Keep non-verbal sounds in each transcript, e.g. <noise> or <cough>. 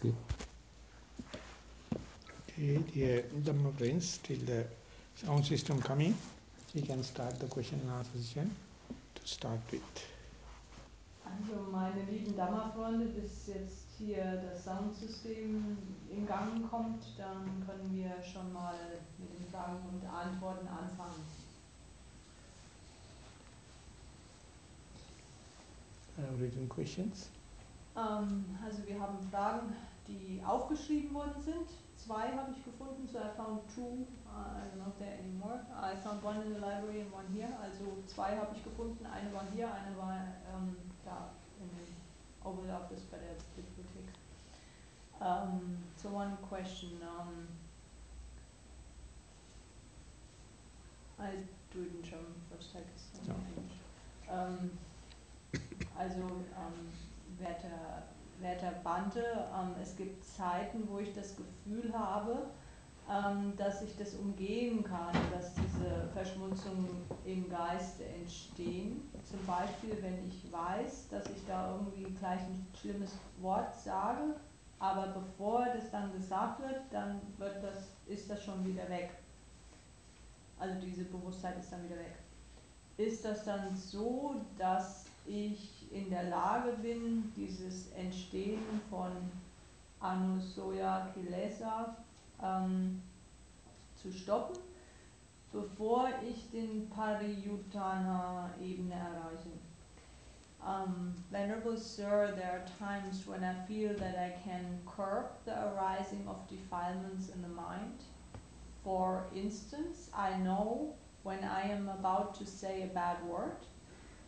Okay. Okay, dear Dhamma friends, till the sound system coming, we can start the question and answer session to start with. Also meine lieben Dhamma-Freunde, bis jetzt hier das Soundsystem in Gang kommt, dann können wir schon mal mit den Fragen und Antworten anfangen. Uh, written questions. Ähm, also wir haben Fragen, die aufgeschrieben worden sind. Zwei habe ich gefunden, so I found two, uh, I don't know if there anymore. I found one in the library and one here. Also zwei habe ich gefunden, eine war hier, eine war ähm, da in dem Oval Office bei der Bibliothek. Um, so one question. Um, I do it in German first, I guess. Um, also, um, werter, werter Bante, um, es gibt Zeiten, wo ich das Gefühl habe, um, dass ich das umgehen kann, dass diese Verschmutzungen im Geiste entstehen. Zum Beispiel, wenn ich weiß, dass ich da irgendwie gleich ein schlimmes Wort sage, aber bevor das dann gesagt wird, dann wird das, ist das schon wieder weg. Also diese Bewusstheit ist dann wieder weg. Ist das dann so, dass ich in der Lage bin, dieses Entstehen von Anusoya Kilesa ähm, zu stoppen, bevor ich den Pariyutthana-Ebene erreiche? Um, Venerable Sir, there are times when I feel that I can curb the arising of defilements in the mind. For instance, I know when I am about to say a bad word,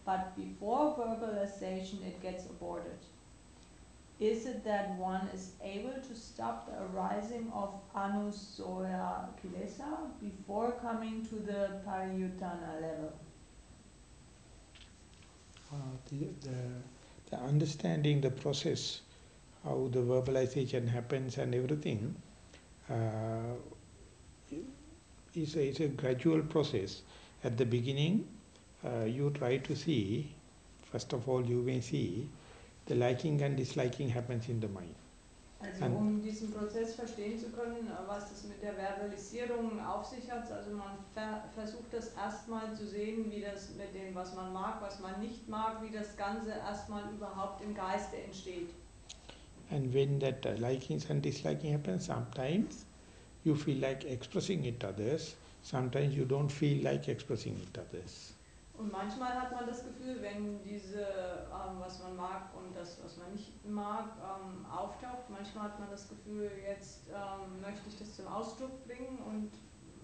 but before verbalization it gets aborted. Is it that one is able to stop the arising of anusoya kilesa before coming to the pariyuttana level? Uh, the, the, the understanding the process, how the verbalization happens and everything, uh, is a, is a gradual process. At the beginning, uh, you try to see, first of all you may see, the liking and disliking happens in the mind. Also um diesen Prozess verstehen zu können, was das mit der Verbalisierung auf sich hat, also man ver versucht das erstmal zu sehen, wie das mit dem, was man mag, was man nicht mag, wie das Ganze erstmal überhaupt im Geiste entsteht. And when that uh, likings and disliking happens, sometimes you feel like expressing it to others, sometimes you don't feel like expressing it to others. Und manchmal hat man das Gefühl, wenn diese, ähm, was man mag und das, was man nicht mag, ähm, auftaucht, manchmal hat man das Gefühl, jetzt ähm, möchte ich das zum Ausdruck bringen und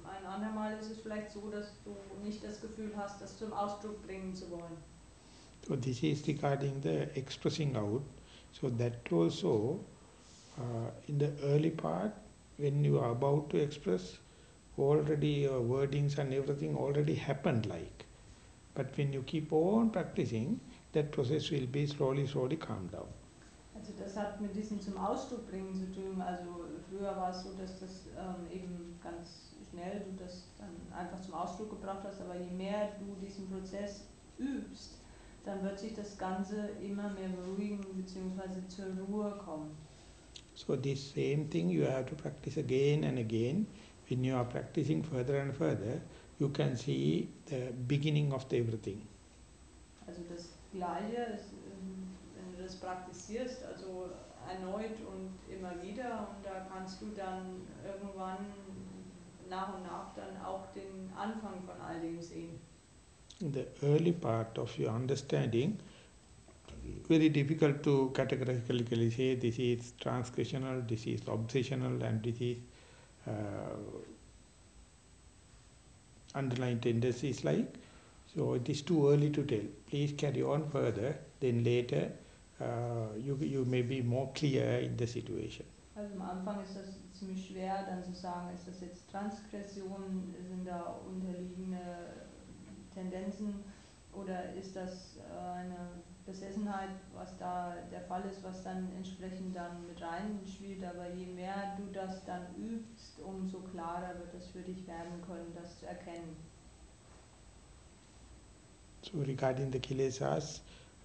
ein andermal ist es vielleicht so, dass du nicht das Gefühl hast, das zum Ausdruck bringen zu wollen. So this is regarding the expressing out. So that also, uh, in the early part, when you are about to express, already your wordings and everything already happened like. But when you keep on practicing, that process will be slowly, slowly calm down. Also das hat mit diesem zum Ausdruck bringen zu tun. Also früher war es so, dass das ähm, eben ganz schnell du das dann einfach zum Ausdruck gebracht hast, aber je mehr du diesen Prozess übst, dann wird sich das Ganze immer mehr beruhigen bzw. zur Ruhe kommen. So this same thing you have to practice again and again. When you are practicing further and further, you can see the beginning of the everything. Also das Gleiche, ist, wenn du das praktizierst, also erneut und immer wieder, und da kannst du dann irgendwann nach und nach dann auch den Anfang von all dem sehen. In the early part of your understanding, very difficult to categorically say this is transgressional, this is obsessional, and this is uh, underlying tendencies like. So it is too early to tell. Please carry on further, then later uh, you, you may be more clear in the situation. Also am Anfang ist das ziemlich schwer dann zu sagen, ist das jetzt Transgression, sind da unterliegende Tendenzen oder ist das äh, eine Besessenheit, was da der Fall ist, was dann entsprechend dann mit reinspielt. Aber je mehr du das dann übst, umso klarer wird es für dich werden können, das zu erkennen. So regarding the kilesas,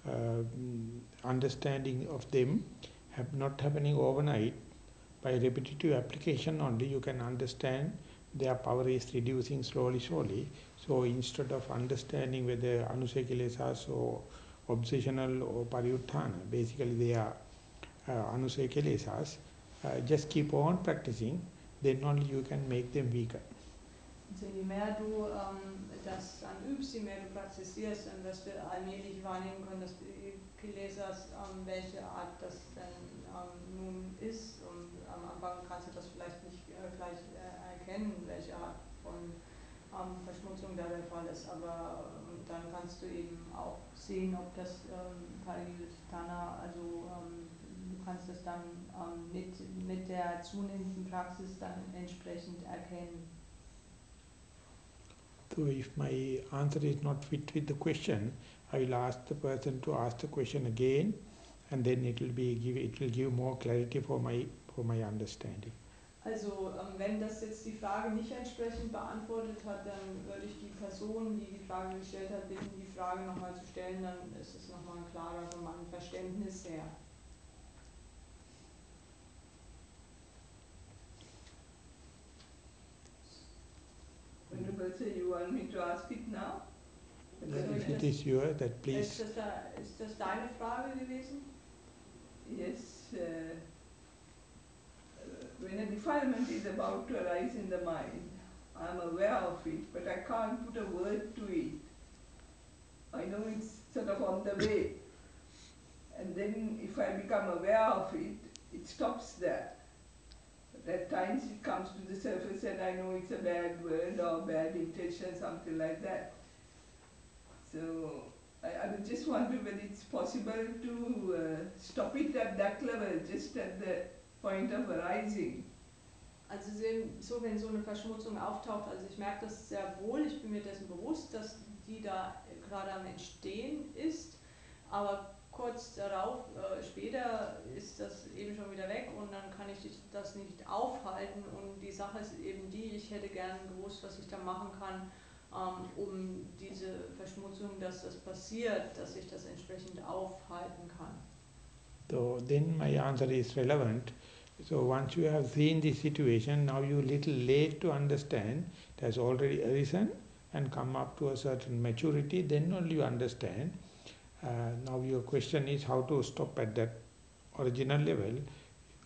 uh, understanding of them have not happening overnight, by repetitive application only you can understand their power is reducing slowly, slowly. So instead of understanding whether anusaya or obsessional or pariyutthana, basically they are uh, anusaya uh, just keep on practicing, then only you can make them weaker. Also je mehr du ähm, das dann übst, je mehr du praktizierst, dann wirst du allmählich wahrnehmen können, dass Kilesas, ähm, welche Art das denn ähm, nun ist. Und am Anfang kannst du das vielleicht nicht äh, gleich äh, erkennen, welche Art von ähm, Verschmutzung da der Fall ist. Aber ähm, dann kannst du eben auch sehen, ob das ähm, also ähm, du kannst das dann ähm, mit, mit der zunehmenden Praxis dann entsprechend erkennen. So if my answer is not fit with the question, I will ask the person to ask the question again, and then it will be give it will give more clarity for my for my understanding. Also ähm, wenn das jetzt die Frage nicht entsprechend beantwortet hat, dann würde ich die Person, die die Frage gestellt hat, bitten, die Frage nochmal zu stellen, dann ist es nochmal klarer von meinem Verständnis her. Honorable sir, you want me to ask it now? if it is yours, that please. Ist das, da, ist das deine Frage gewesen? Yes. Uh, when a defilement is about to arise in the mind, I am aware of it, but I can't put a word to it. I know it's sort of on the way. And then if I become aware of it, it stops there. But at times it comes to the surface and I know it's a bad word or bad intention, something like that. So I, I was just wondering whether it's possible to uh, stop it at that level, just at the point of arising. Also so, wenn so eine Verschmutzung auftaucht, also ich merke das sehr wohl, ich bin mir dessen bewusst, dass die da gerade am Entstehen ist, aber kurz darauf, äh, später ist das eben schon wieder weg und dann kann ich das nicht aufhalten und die Sache ist eben die, ich hätte gern gewusst, was ich da machen kann, ähm, um diese Verschmutzung, dass das passiert, dass ich das entsprechend aufhalten kann. So then my answer is relevant. So once you have seen this situation, now you little late to understand it has already arisen and come up to a certain maturity, then only you understand. Uh, now your question is how to stop at that original level.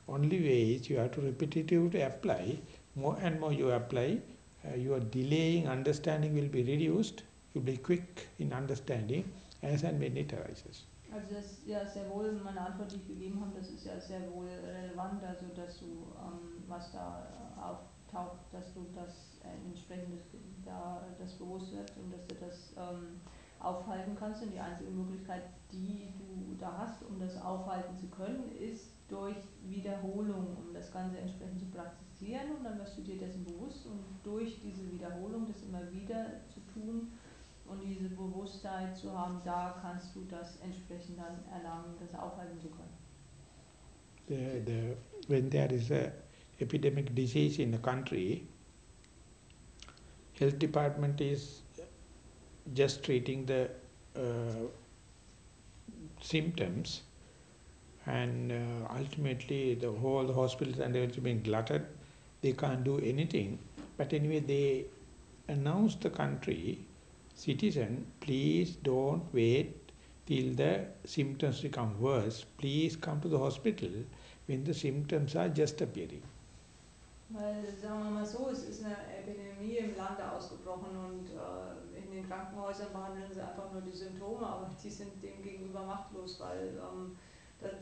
Only way is you have to repetitively apply, more and more you apply, uh, your delaying understanding will be reduced, you'll be quick in understanding as and when it arises. Also das ja sehr wohl, meine Antwort, die ich gegeben habe, das ist ja sehr wohl relevant, also dass du, ähm, was da auftaucht, dass du das äh, entsprechend da das bewusst wird und dass du das ähm, aufhalten kannst. Und die einzige Möglichkeit, die du da hast, um das aufhalten zu können, ist durch Wiederholung, um das Ganze entsprechend zu praktizieren. Und dann wirst du dir dessen bewusst und durch diese Wiederholung, das immer wieder zu tun und diese Bewusstheit zu haben, da kannst du das entsprechend dann erlangen, das aufhalten zu können. The, the, when there is a epidemic disease in the country, health department is just treating the uh, symptoms and uh, ultimately the whole hospitals and everything being glutted they can't do anything but anyway they announce the country citizen please don't wait till the symptoms become worse. Please come to the hospital when the symptoms are just appearing. Weil, sagen wir mal so, es ist eine Epidemie im Lande ausgebrochen und äh, in den Krankenhäusern behandeln sie einfach nur die Symptome, aber die sind dem gegenüber machtlos, weil ähm,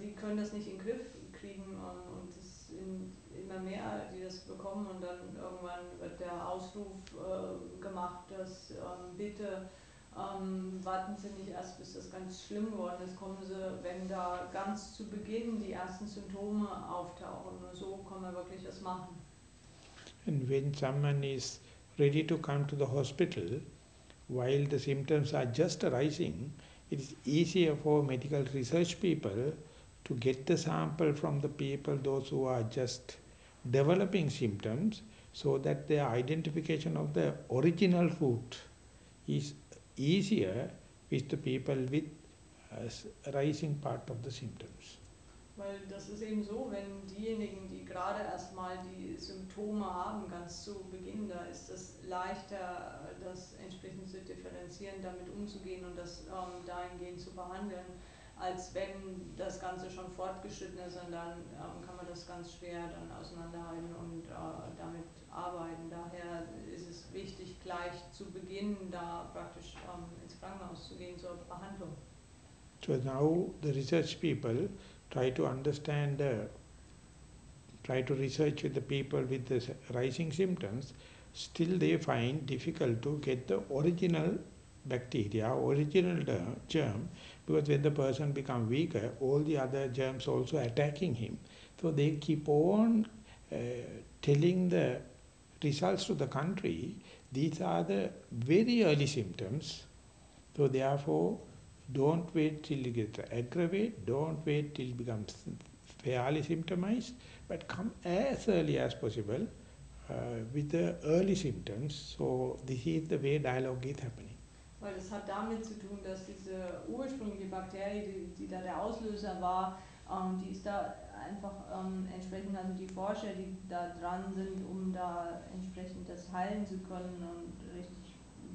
die können das nicht in den Griff kriegen ähm, und es sind immer mehr, die das bekommen und dann irgendwann wird der Ausruf äh, gemacht, dass ähm, bitte ähm, warten Sie nicht erst, bis das ganz schlimm geworden ist, kommen Sie, wenn da ganz zu Beginn die ersten Symptome auftauchen. Nur so kann man wirklich was machen. And when someone is ready to come to the hospital, while the symptoms are just arising, it is easier for medical research people to get the sample from the people, those who are just developing symptoms, so that the identification of the original root is easier with the people with uh, rising part of the symptoms. Weil das ist eben so, wenn diejenigen, die gerade erstmal die Symptome haben, ganz zu Beginn, da ist es leichter, das entsprechend zu differenzieren, damit umzugehen und das ähm, dahingehend zu behandeln, als wenn das Ganze schon fortgeschritten ist und dann ähm, kann man das ganz schwer dann auseinanderhalten und äh, damit arbeiten. Daher ist es wichtig, gleich zu Beginn da praktisch ähm, ins Krankenhaus zu gehen zur Behandlung. So now the research people try to understand the, try to research with the people with the rising symptoms, still they find difficult to get the original bacteria, original germ, because when the person become weaker, all the other germs also attacking him. So they keep on uh, telling the results to the country, these are the very early symptoms. So therefore, don't wait till you get aggravate, don't wait till it becomes fairly symptomized, but come as early as possible uh, with the early symptoms. So this is the way dialogue is happening. Weil es hat damit zu tun, dass diese ursprüngliche Bakterie, die, die da der Auslöser war, ähm, die ist da einfach ähm, entsprechend, also die Forscher, die da dran sind, um da entsprechend das heilen zu können und richtig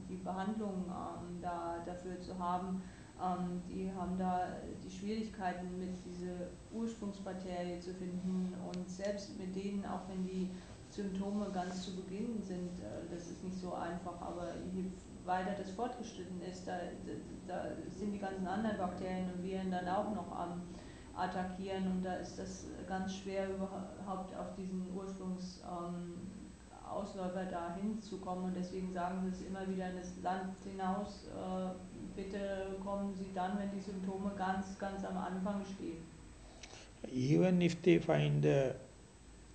die Behandlung ähm, da dafür zu haben, ähm, die haben da die Schwierigkeiten mit dieser Ursprungsbakterie zu finden und selbst mit denen, auch wenn die Symptome ganz zu Beginn sind, äh, das ist nicht so einfach, aber je weiter das fortgeschritten ist, da, da sind die ganzen anderen Bakterien und Viren dann auch noch am attackieren und da ist das ganz schwer überhaupt auf diesen Ursprungsausläufer ähm, da hinzukommen und deswegen sagen sie es immer wieder in das Land hinaus, äh, bitte kommen Sie dann, wenn die Symptome ganz, ganz am Anfang stehen. Even if they find the,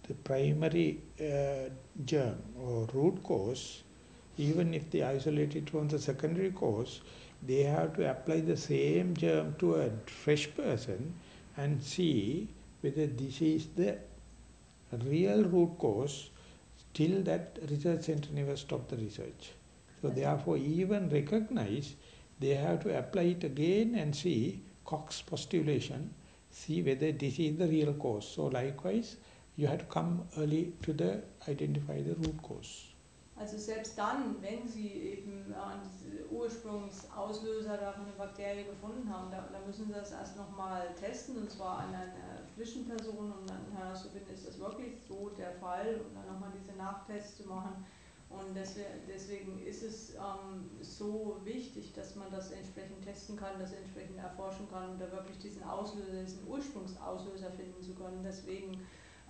the primary uh, germ or root cause, even if they isolate it from the secondary cause, they have to apply the same germ to a fresh person and see whether this is the real root cause, till that research center never stop the research. So therefore even recognize they have to apply it again and see Cox postulation, see whether this is the real cause. So likewise, you have to come early to the identify the root cause. Also selbst dann, wenn Sie eben äh, diese Ursprungsauslöser von der Bakterie gefunden haben, da, da müssen Sie das erst nochmal testen, und zwar an einer frischen Person, um dann herauszufinden, ist das wirklich so der Fall, und dann nochmal diese Nachtests zu machen. Und deswegen ist es ähm, so wichtig, dass man das entsprechend testen kann, das entsprechend erforschen kann, um da wirklich diesen Auslöser, diesen Ursprungsauslöser finden zu können. Deswegen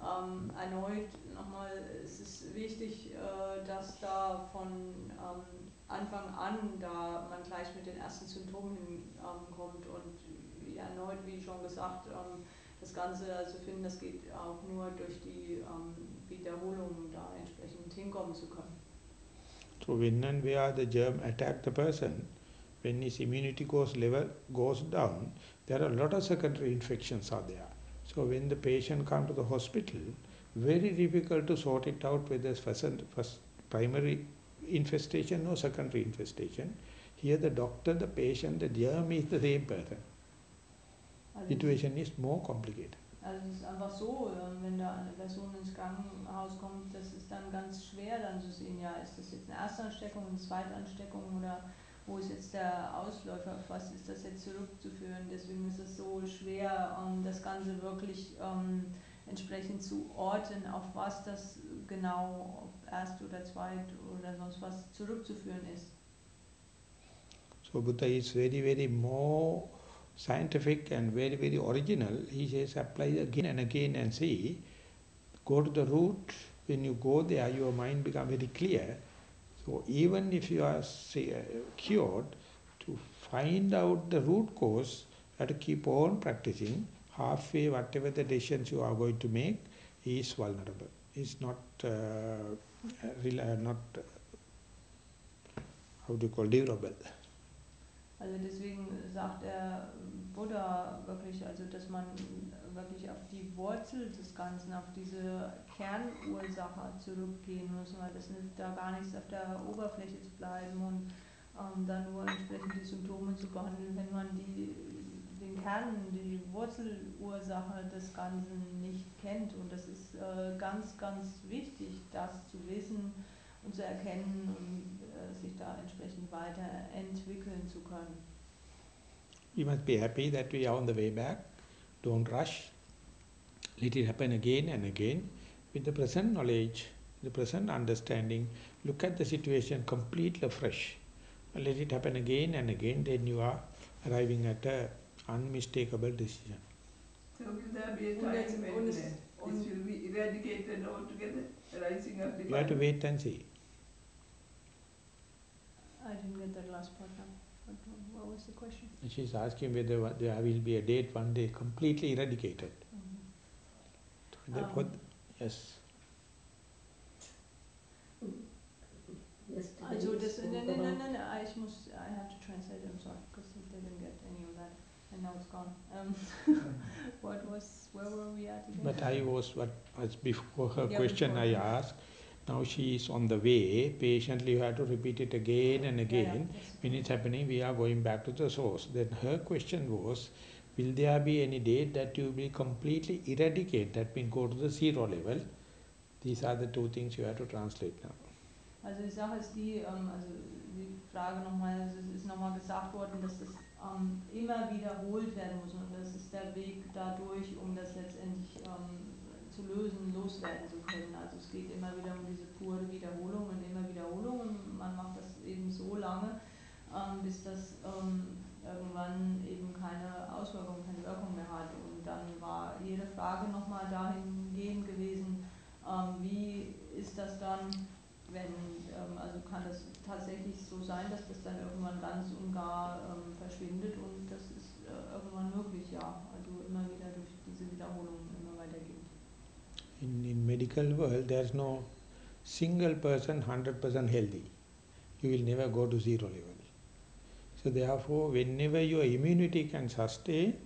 ähm, erneut nochmal, es ist wichtig, äh, dass da von ähm, Anfang an da man gleich mit den ersten Symptomen ähm, und erneut, wie schon gesagt, ähm, das Ganze zu finden, das geht auch nur durch die ähm, Wiederholung da entsprechend hinkommen zu können. So when and where the germ attack the person, when his immunity goes level goes down, there are a lot of secondary infections are there. So when the patient come to the hospital, very difficult to sort it out whether it's first, first primary infestation or secondary infestation. Here the doctor, the patient, the germ is the same person. Also Situation is more complicated. Also es ist einfach so, ähm, wenn da eine Person ins Krankenhaus kommt, das ist dann ganz schwer dann zu sehen, ja, ist das jetzt eine Erstansteckung, eine Zweitansteckung oder wo ist jetzt der Ausläufer, auf was ist das jetzt zurückzuführen. Deswegen ist es so schwer, um das Ganze wirklich um, entsprechend zu orten, auf was das genau, ob erst oder zweit oder sonst was zurückzuführen ist. So Buddha is very, very more scientific and very, very original. He says apply again and again and see, go to the root, when you go there your mind become very clear So even if you are say, uh, cured, to find out the root cause, you have to keep on practicing. Halfway, whatever the decisions you are going to make is vulnerable. Is not, uh, uh, not uh, how do you call, durable. Also deswegen sagt der Buddha wirklich, also dass man wirklich auf die Wurzel des Ganzen, auf diese Kernursache zurückgehen muss, weil das hilft da gar nichts auf der Oberfläche zu bleiben und ähm, dann nur entsprechend die Symptome zu behandeln, wenn man die den Kern, die Wurzelursache des Ganzen nicht kennt. Und das ist äh, ganz, ganz wichtig, das zu wissen und zu erkennen und äh, sich da entsprechend weiterentwickeln zu können. We must be happy that we are on the way back. Don't rush. Let it happen again and again. With the present knowledge, the present understanding, look at the situation completely fresh. Let it happen again and again, then you are arriving at a unmistakable decision. So will there be a Und time when und uh, es- this will be eradicated altogether, rising up You have to wait and see. I didn't get that last part now. What, what was the question? She's asking whether there will be a date one day completely eradicated. Mhm. Um, what, yes. Yesterday Also you das, no, no, no, ne, about- ne, ne, ich I have to translate, I'm sorry, because I didn't get any of that, and now it's gone. Um, <laughs> what was, where were we at again? But I was, what, as before her Yeah, question before. I asked, now she is on the way, patiently you have to repeat it again and Yeah, yeah, again. When it's happening, we are going back to the source. Then her question was, will there be any date that you will completely eradicate, that means go to the zero level? These are the two things you have to translate now. Also die Sache ist die, ähm, also die Frage nochmal, also es ist nochmal gesagt worden, dass das ähm, immer wiederholt werden muss und das ist der Weg dadurch, um das letztendlich ähm, zu lösen, loswerden zu können. Also es geht immer wieder um diese pure Wiederholung und immer Wiederholung und man macht das eben so lange, ähm, bis das ähm, irgendwann eben keine Auswirkung, keine Wirkung mehr hat. Und dann war jede Frage nochmal dahingehend gewesen, ähm, wie ist das dann, wenn, also kann das tatsächlich so sein, dass das dann irgendwann ganz und gar verschwindet und das ist äh, irgendwann möglich, ja. Also immer wieder durch diese Wiederholung. In, medical world, there is no single person 100% healthy. You will never go to zero level. So therefore, whenever your immunity can sustain,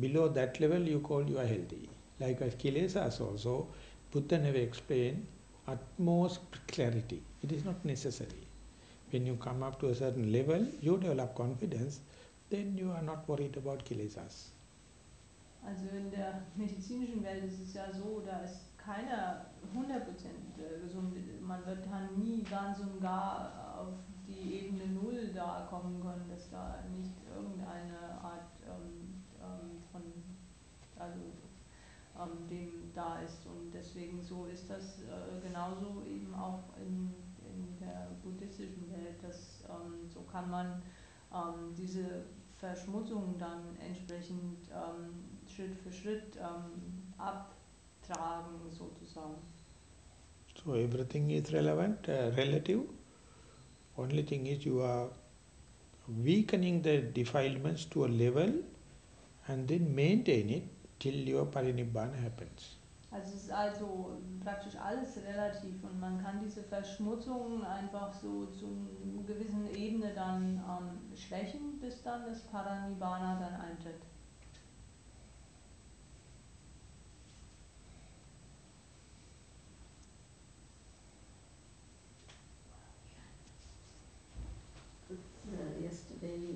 below that level you call you are healthy. Like as kilesas also, Buddha never explained utmost clarity. It is not necessary. When you come up to a certain level, you develop confidence, then you are not worried about kilesas. Also in der medizinischen Welt ist es ja so, da ist keiner 100% äh, gesund. Man wird dann nie ganz und gar auf die Ebene Null da kommen können, dass da nicht irgendeine Art ähm, ähm, von, also ähm, dem da ist. Und deswegen so ist das äh, genauso eben auch in, in der buddhistischen Welt. Dass, ähm, so kann man ähm, diese Verschmutzung dann entsprechend ähm, Schritt für Schritt ähm, abtragen sozusagen. So everything is relevant, uh, relative. Only thing is you are weakening the defilements to a level and then maintain it till your parinibbana happens. Also es ist also praktisch alles relativ und man kann diese Verschmutzung einfach so zu einer gewissen Ebene dann ähm, schwächen, bis dann das Paranibbana dann eintritt.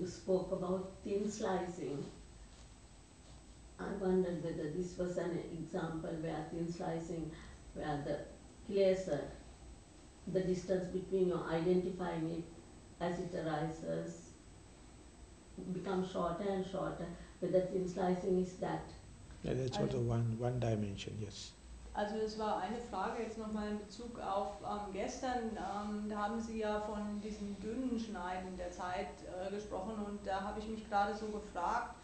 You spoke about thin slicing. I wondered whether this was an example where thin slicing, where the kilesa, the distance between your identifying it as it arises becomes shorter and shorter, whether thin slicing is that. Yeah, that's also one, one dimension, yes. Also es war eine Frage jetzt nochmal in Bezug auf ähm, gestern. Ähm, da haben Sie ja von diesen dünnen Schneiden der Zeit äh, gesprochen und da habe ich mich gerade so gefragt,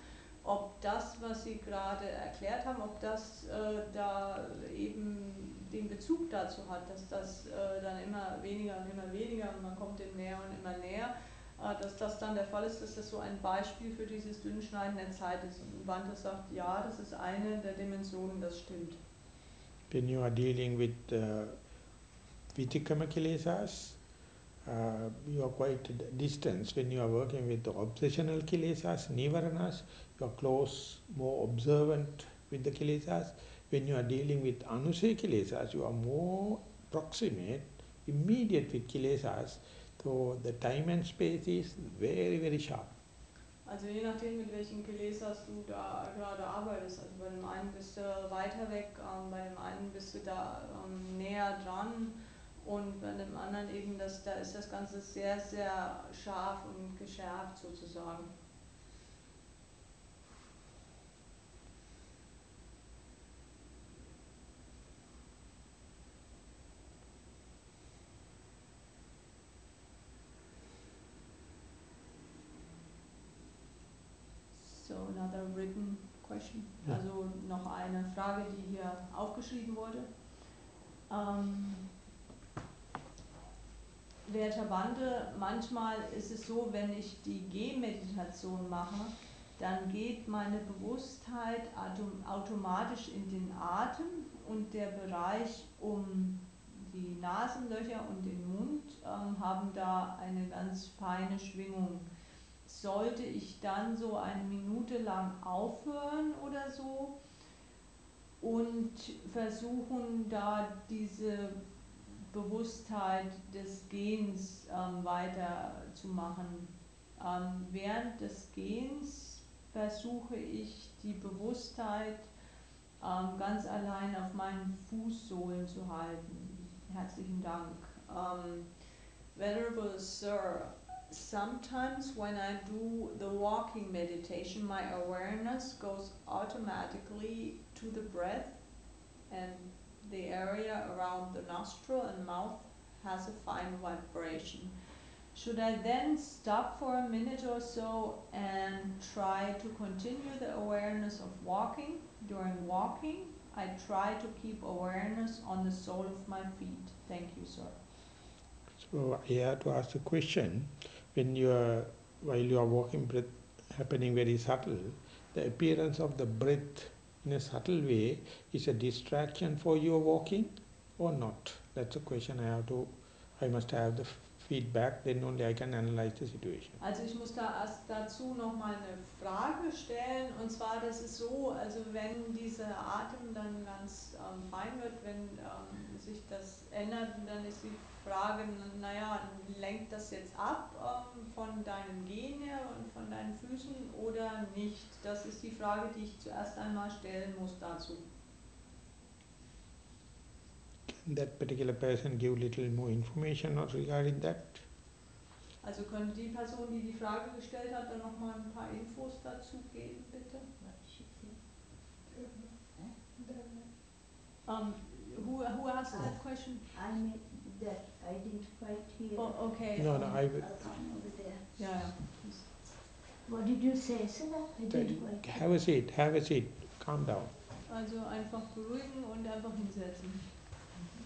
ob das, was Sie gerade erklärt haben, ob das äh, da eben den Bezug dazu hat, dass das äh, dann immer weniger und immer weniger und man kommt dem näher und immer näher, äh, dass das dann der Fall ist, dass das so ein Beispiel für dieses Dünnschneiden der Zeit ist. Und Bante sagt, ja, das ist eine der Dimensionen, das stimmt. When you are dealing with uh, vitikama kilesas, uh, you are quite d- distance. When you are working with the obsessional kilesas, nivaranas, you are close, more observant with the kilesas. When you are dealing with anusay kilesas, you are more proximate, immediate with kilesas. So the time and space is very, very sharp. Also je nachdem, mit welchen Gelesas du da gerade arbeitest. Also bei dem einen bist du weiter weg, ähm, bei dem einen bist du da ähm, näher dran und bei dem anderen eben, das, da ist das Ganze sehr, sehr scharf und geschärft sozusagen. So another written question. Ja. Also noch eine Frage, die hier aufgeschrieben wurde. Ähm, werter Bande, manchmal ist es so, wenn ich die Gehmeditation mache, dann geht meine Bewusstheit automatisch in den Atem und der Bereich um die Nasenlöcher und den Mund ähm, haben da eine ganz feine Schwingung. Sollte ich dann so eine Minute lang aufhören oder so und versuchen da diese Bewusstheit des Gehens ähm, weiterzumachen. Ähm, während des Gehens versuche ich die Bewusstheit ähm, ganz allein auf meinen Fußsohlen zu halten. Herzlichen Dank. Um, Venerable Sir, sometimes when I do the walking meditation, my awareness goes automatically to the breath and the area around the nostril and mouth has a fine vibration. Should I then stop for a minute or so and try to continue the awareness of walking? During walking, I try to keep awareness on the sole of my feet. Thank you, sir. So have to ask a question. When you are, while you are walking, breath happening very subtle, the appearance of the breath in a subtle way is a distraction for your walking or not? That's a question I have to, I must have the feedback, then only I can analyze the situation. Also ich muss da erst dazu noch mal eine Frage stellen und zwar das ist so, also wenn dieser Atem dann ganz ähm, fein wird, wenn ähm, sich das ändert, dann ist die Frage, naja, lenkt das jetzt ab ähm, von deinem Gehen her und von deinen Füßen oder nicht? Das ist die Frage, die ich zuerst einmal stellen muss dazu. Can that particular person give little more information regarding that? Also könnte die Person, die die Frage gestellt hat, dann noch mal ein paar Infos dazu geben, bitte? Um, who, who asked that question? I mean that I didn't quite hear. Oh, okay. No, um, no, I will. I'll over there. Ja, ja. What did you say, sir? I didn't quite. Have a seat, have a seat, calm down. Also einfach beruhigen und einfach hinsetzen.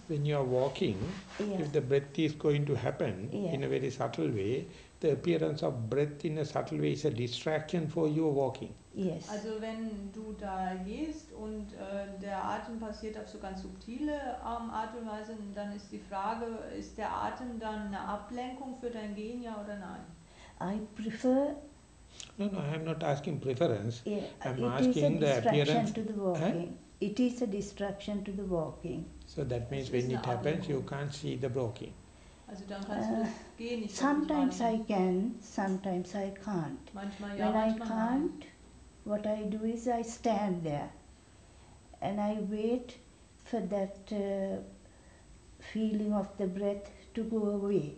When you are walking, Yeah. if the breath is going to happen Yeah. in a very subtle way, the appearance of breath in a subtle way is a distraction for your walking. Yes. Also wenn du da gehst und äh, der Atem passiert auf so ganz subtile ähm, Art und Weise, dann ist die Frage, ist der Atem dann eine Ablenkung für dein Gehen, ja oder nein? I prefer. No, no, I am not asking preference. Yeah, I'm it is a asking the distraction appearance- to the walking. It is a distraction to the walking. So that means Das when it happens, you Ablenkung. can't see the walking. Also dann kannst du Äh, das Gehen nicht Sometimes I can, sometimes I can't. Manchmal ja, when I manchmal nein. can't, what I do is I stand there and I wait for that uh, feeling of the breath to go away.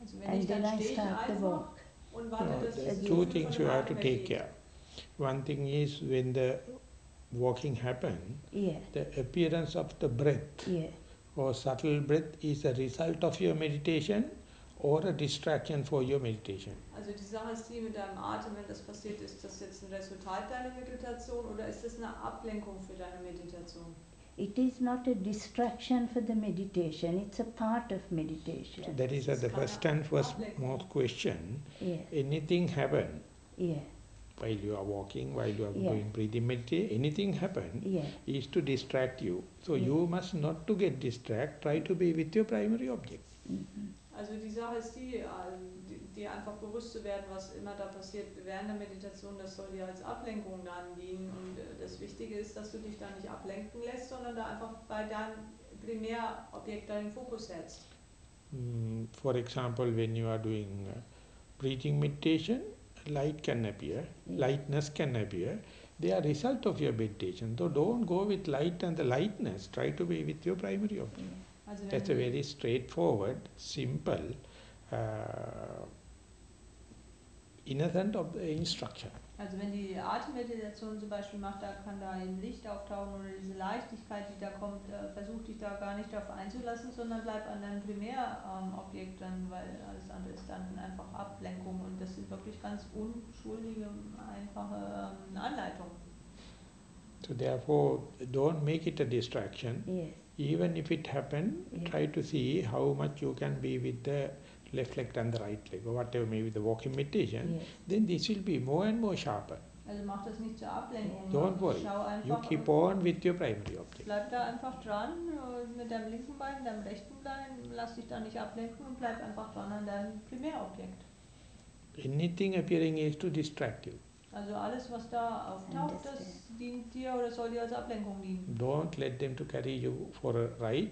Also wenn And nicht, then dann I stehe start the einfach walk. und No, dass there das are two Gefühl things von you have to Atem take weggeht. care. One thing is when the walking happen, Yeah, the appearance of the breath yeah. Or subtle breath is a result of your meditation or a distraction for your meditation. Also die Sache ist die mit deinem Atem, wenn das passiert, ist das jetzt ein Resultat deiner Meditation oder ist das eine Ablenkung für deine Meditation? It is not a distraction for the meditation, it's a part of meditation. So that is uh, the first and first Ablenkung. most question. Yeah, Anything happen yeah, while you are walking, while you are Yeah. doing breathing meditation, anything happen yeah. is to distract you. So Yeah. you must not to get distracted, try to be with your primary object. mhm. Also die Sache ist die, äh, die- dir einfach bewusst zu werden, was immer da passiert während der Meditation, das soll dir als Ablenkung dann dienen. Und äh, das Wichtige ist, dass du dich da nicht ablenken lässt, sondern da einfach bei deinem Primärobjekt deinen Fokus setzt. Mm, for example, when you are doing uh, breathing meditation, light can appear, lightness can appear. They are result of your meditation. So don't go with light and the lightness. Try to be with your primary object. Yeah. Also That's a very straightforward, simple, uh, innocent of the instruction. Also wenn die Atemmeditation zum Beispiel macht, da kann da eben Licht auftauchen oder diese Leichtigkeit, die da kommt, äh, versuch dich da gar nicht darauf einzulassen, sondern bleib an deinem Primärobjekt dran, weil alles andere ist dann einfach Ablenkung und das sind wirklich ganz unschuldige, einfache ähm, Anleitungen. So therefore, don't make it a distraction. Yes. Even if it happen, Yeah. try to see how much you can be with the left leg and the right leg, or whatever may be the walking meditation. Yes. Then this will be more and more sharper. Also mach das nicht zur Ablenkung. Don't worry. You keep on with your primary object. Bleib da einfach dran, mit deinem linken Bein, deinem rechten Bein, lass dich da nicht ablenken und bleib einfach dran an deinem Primärobjekt. Anything appearing is to distract you. Also alles, was da auftaucht, das Understand. dient dir oder soll dir als Ablenkung dienen. Don't let them to carry you for a ride,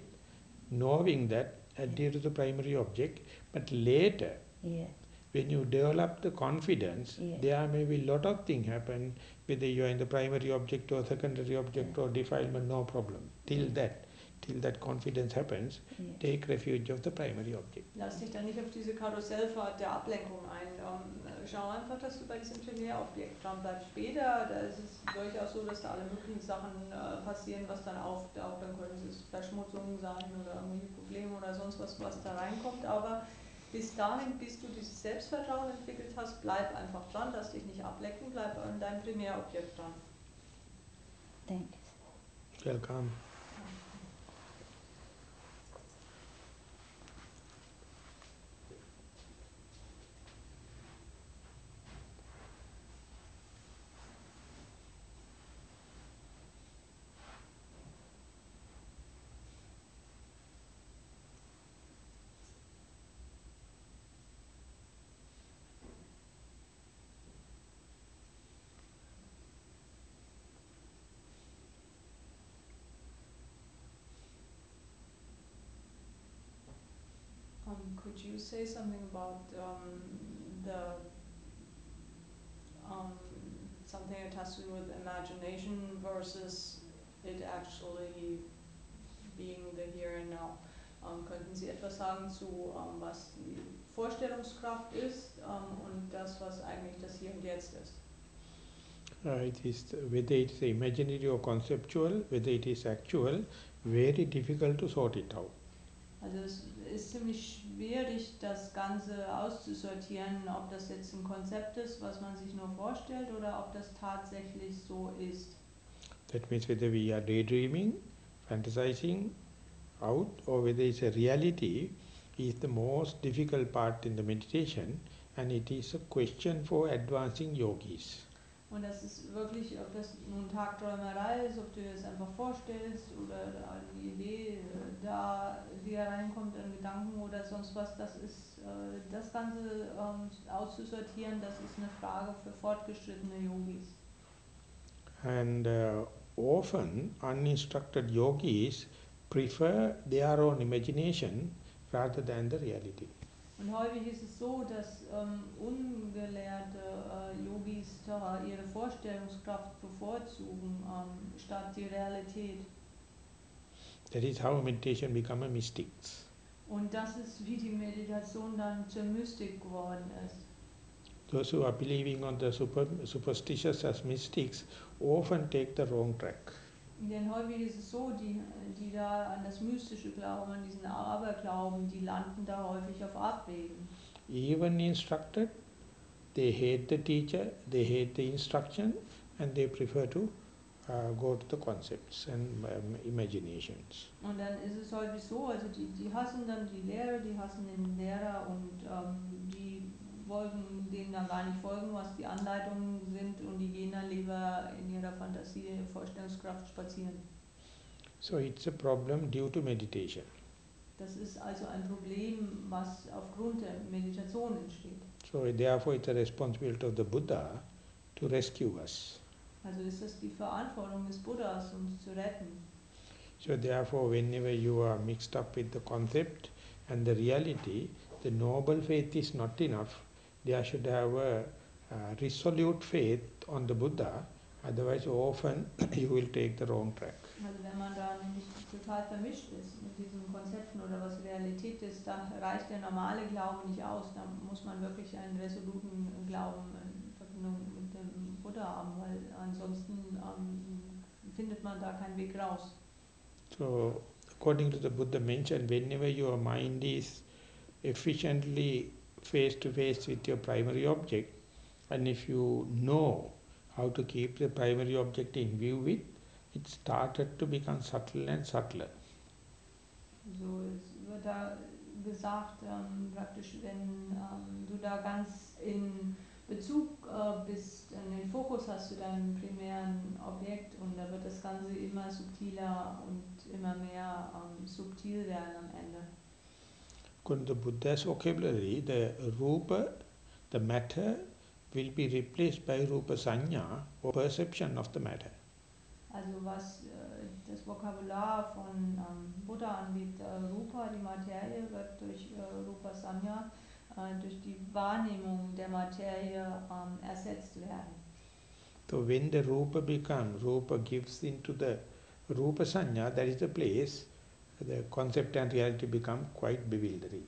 knowing that adhere to the primary object. But later, Yes. when you develop the confidence, Yeah. there may be a lot of things happen, whether you are in the primary object or secondary object or defilement, no problem. Till that, till that confidence happens, Yes. take refuge of the primary object. Lass dich da nicht auf diese Karussellfahrt der Ablenkung ein. Ähm, äh, schau einfach, dass du bei diesem Primärobjekt dran bleibst. Später, da ist es durchaus so, dass da alle möglichen Sachen äh, passieren, was dann auftaucht. Dann können es Verschmutzungen sein oder irgendwelche Probleme oder sonst was, was da reinkommt. Aber bis dahin, bis du dieses Selbstvertrauen entwickelt hast, bleib einfach dran, lass dich nicht ablecken, bleib an deinem Primärobjekt dran. Thanks. Welcome. You say something about um, the um, something that has to do with imagination versus it actually being the here and now? Um, könnten Sie etwas sagen zu, um, was die Vorstellungskraft ist um, und das, was eigentlich das Hier und Jetzt ist? Uh, it is whether it is imaginary or conceptual, whether it is actual, very difficult to sort it out. Also es ist ziemlich schwierig, das Ganze auszusortieren, ob das jetzt ein Konzept ist, was man sich nur vorstellt oder ob das tatsächlich so ist. That means whether we are daydreaming, fantasizing out, or whether it's a reality, is the most difficult part in the meditation, and it is a question for advancing yogis. Und das ist wirklich, ob das nun Tagträumerei ist, ob du dir das einfach vorstellst oder eine Idee äh, da, die da reinkommt an Gedanken oder sonst was, das ist, äh, das Ganze ähm, auszusortieren, das ist eine Frage für fortgeschrittene Yogis. And uh, often uninstructed yogis prefer their own imagination rather than the reality. Und häufig ist es so, dass ähm, ungelehrte äh, Yogis da ihre Vorstellungskraft bevorzugen ähm, statt die Realität. That is how meditation become a mystics. Und das ist, wie die Meditation dann zur Mystik geworden ist. Those who are believing on the super, superstitious as mystics often take the wrong track. Denn häufig ist es so, die, die da an das Mystische glauben, an diesen Aberglauben, die landen da häufig auf Abwägen. Even instructed, they hate the teacher, they hate the instruction, and they prefer to uh, go to the concepts and um, imaginations. Und dann ist es häufig so, also die, die hassen dann die Lehre, die hassen den Lehrer und ähm, die wollen denen dann gar nicht folgen, was die Anleitungen sind und die gehen dann lieber in ihrer Fantasie, in ihrer Vorstellungskraft spazieren. So it's a problem due to meditation. Das ist also ein Problem, was aufgrund der Meditation entsteht. So therefore it's a responsibility of the Buddha to rescue us. Also ist das die Verantwortung des Buddhas, uns zu retten. So therefore whenever you are mixed up with the concept and the reality, the noble faith is not enough. There should have a resolute faith on the Buddha, otherwise often <coughs> you will take the wrong track. Also wenn man da nämlich total vermischt ist mit diesen Konzepten oder was Realität ist, dann reicht der normale Glaube nicht aus. Da muss man wirklich einen resoluten Glauben in Verbindung mit dem Buddha haben, weil ansonsten ähm, findet man da keinen Weg raus. So, according to the Buddha mentioned, whenever your mind is efficiently face to face with your primary object, and if you know how to keep the primary object in view with, it started to become subtle and subtler. So es wird da gesagt, ähm, praktisch, wenn ähm, du da ganz in Bezug äh, bist, den Fokus hast zu deinem primären Objekt und da wird das Ganze immer subtiler und immer mehr ähm, subtil werden am Ende. According to Buddha's vocabulary, the rupa, the matter, will be replaced by rupa sanya or perception of the matter. Also was äh, das Vokabular von ähm, Buddha angeht, äh, Rupa, die Materie, wird durch äh, Rupa Sanya, äh, durch die Wahrnehmung der Materie ähm, ersetzt werden. So when the rupa becomes, rupa gives into the rupa sanya, that is the place the concept and reality become quite bewildering.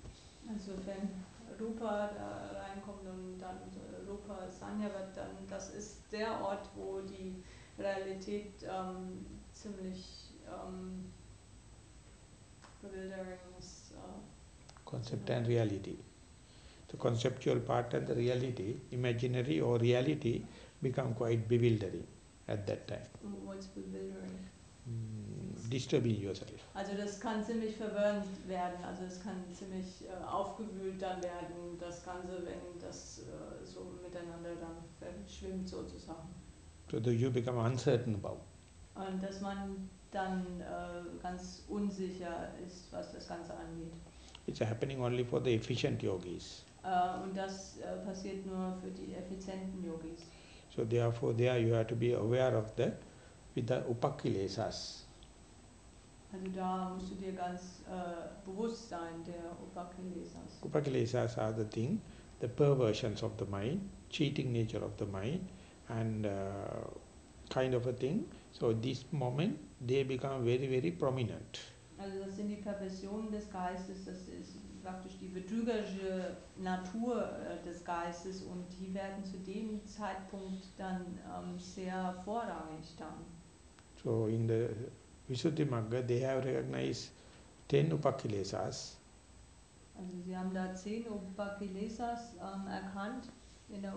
Also wenn Rupa da reinkommt und dann äh, Rupa Sanya wird, dann das ist der Ort, wo die Realität ähm, ziemlich ähm, bewildering ist. Äh, Concept and reality. The conceptual part and the reality, imaginary or reality, become quite bewildering at that time. what's bewildering? Mm, disturbing yourself. Also das kann ziemlich verwirrend werden, also es kann ziemlich äh, aufgewühlt dann werden, das Ganze, wenn das äh, so miteinander dann verschwimmt sozusagen. So that you become uncertain about. Und dass man dann äh, ganz unsicher ist, was das Ganze angeht. It's happening only for the efficient yogis. Äh, und das äh, passiert nur für die effizienten Yogis. So therefore there you have to be aware of the with the upakilesas. Also da musst du dir ganz äh, bewusst sein der Upakilesas. Upakilesas are the thing, the perversions of the mind, cheating nature of the mind and uh, kind of a thing. So this moment they become very very prominent. Also das sind die Perversionen des Geistes, das ist praktisch die betrügerische Natur äh, des Geistes und die werden zu dem Zeitpunkt dann ähm, sehr vorrangig dann. So in the Visuddhimagga they have recognized ten upakilesas. Also sie haben da zehn Upakilesas ähm, erkannt der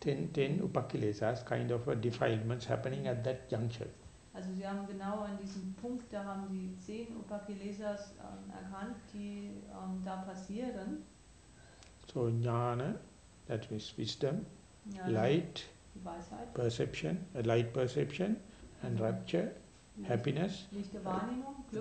Ten, ten upakilesas, kind of a defilements happening at that juncture. Also sie haben genau an diesem Punkt, da haben sie zehn Upakilesas ähm, erkannt, die ähm, da passieren. So jnana, that means wisdom, Ja, light, Weisheit. perception, uh, light perception and Mhm. rapture, happiness.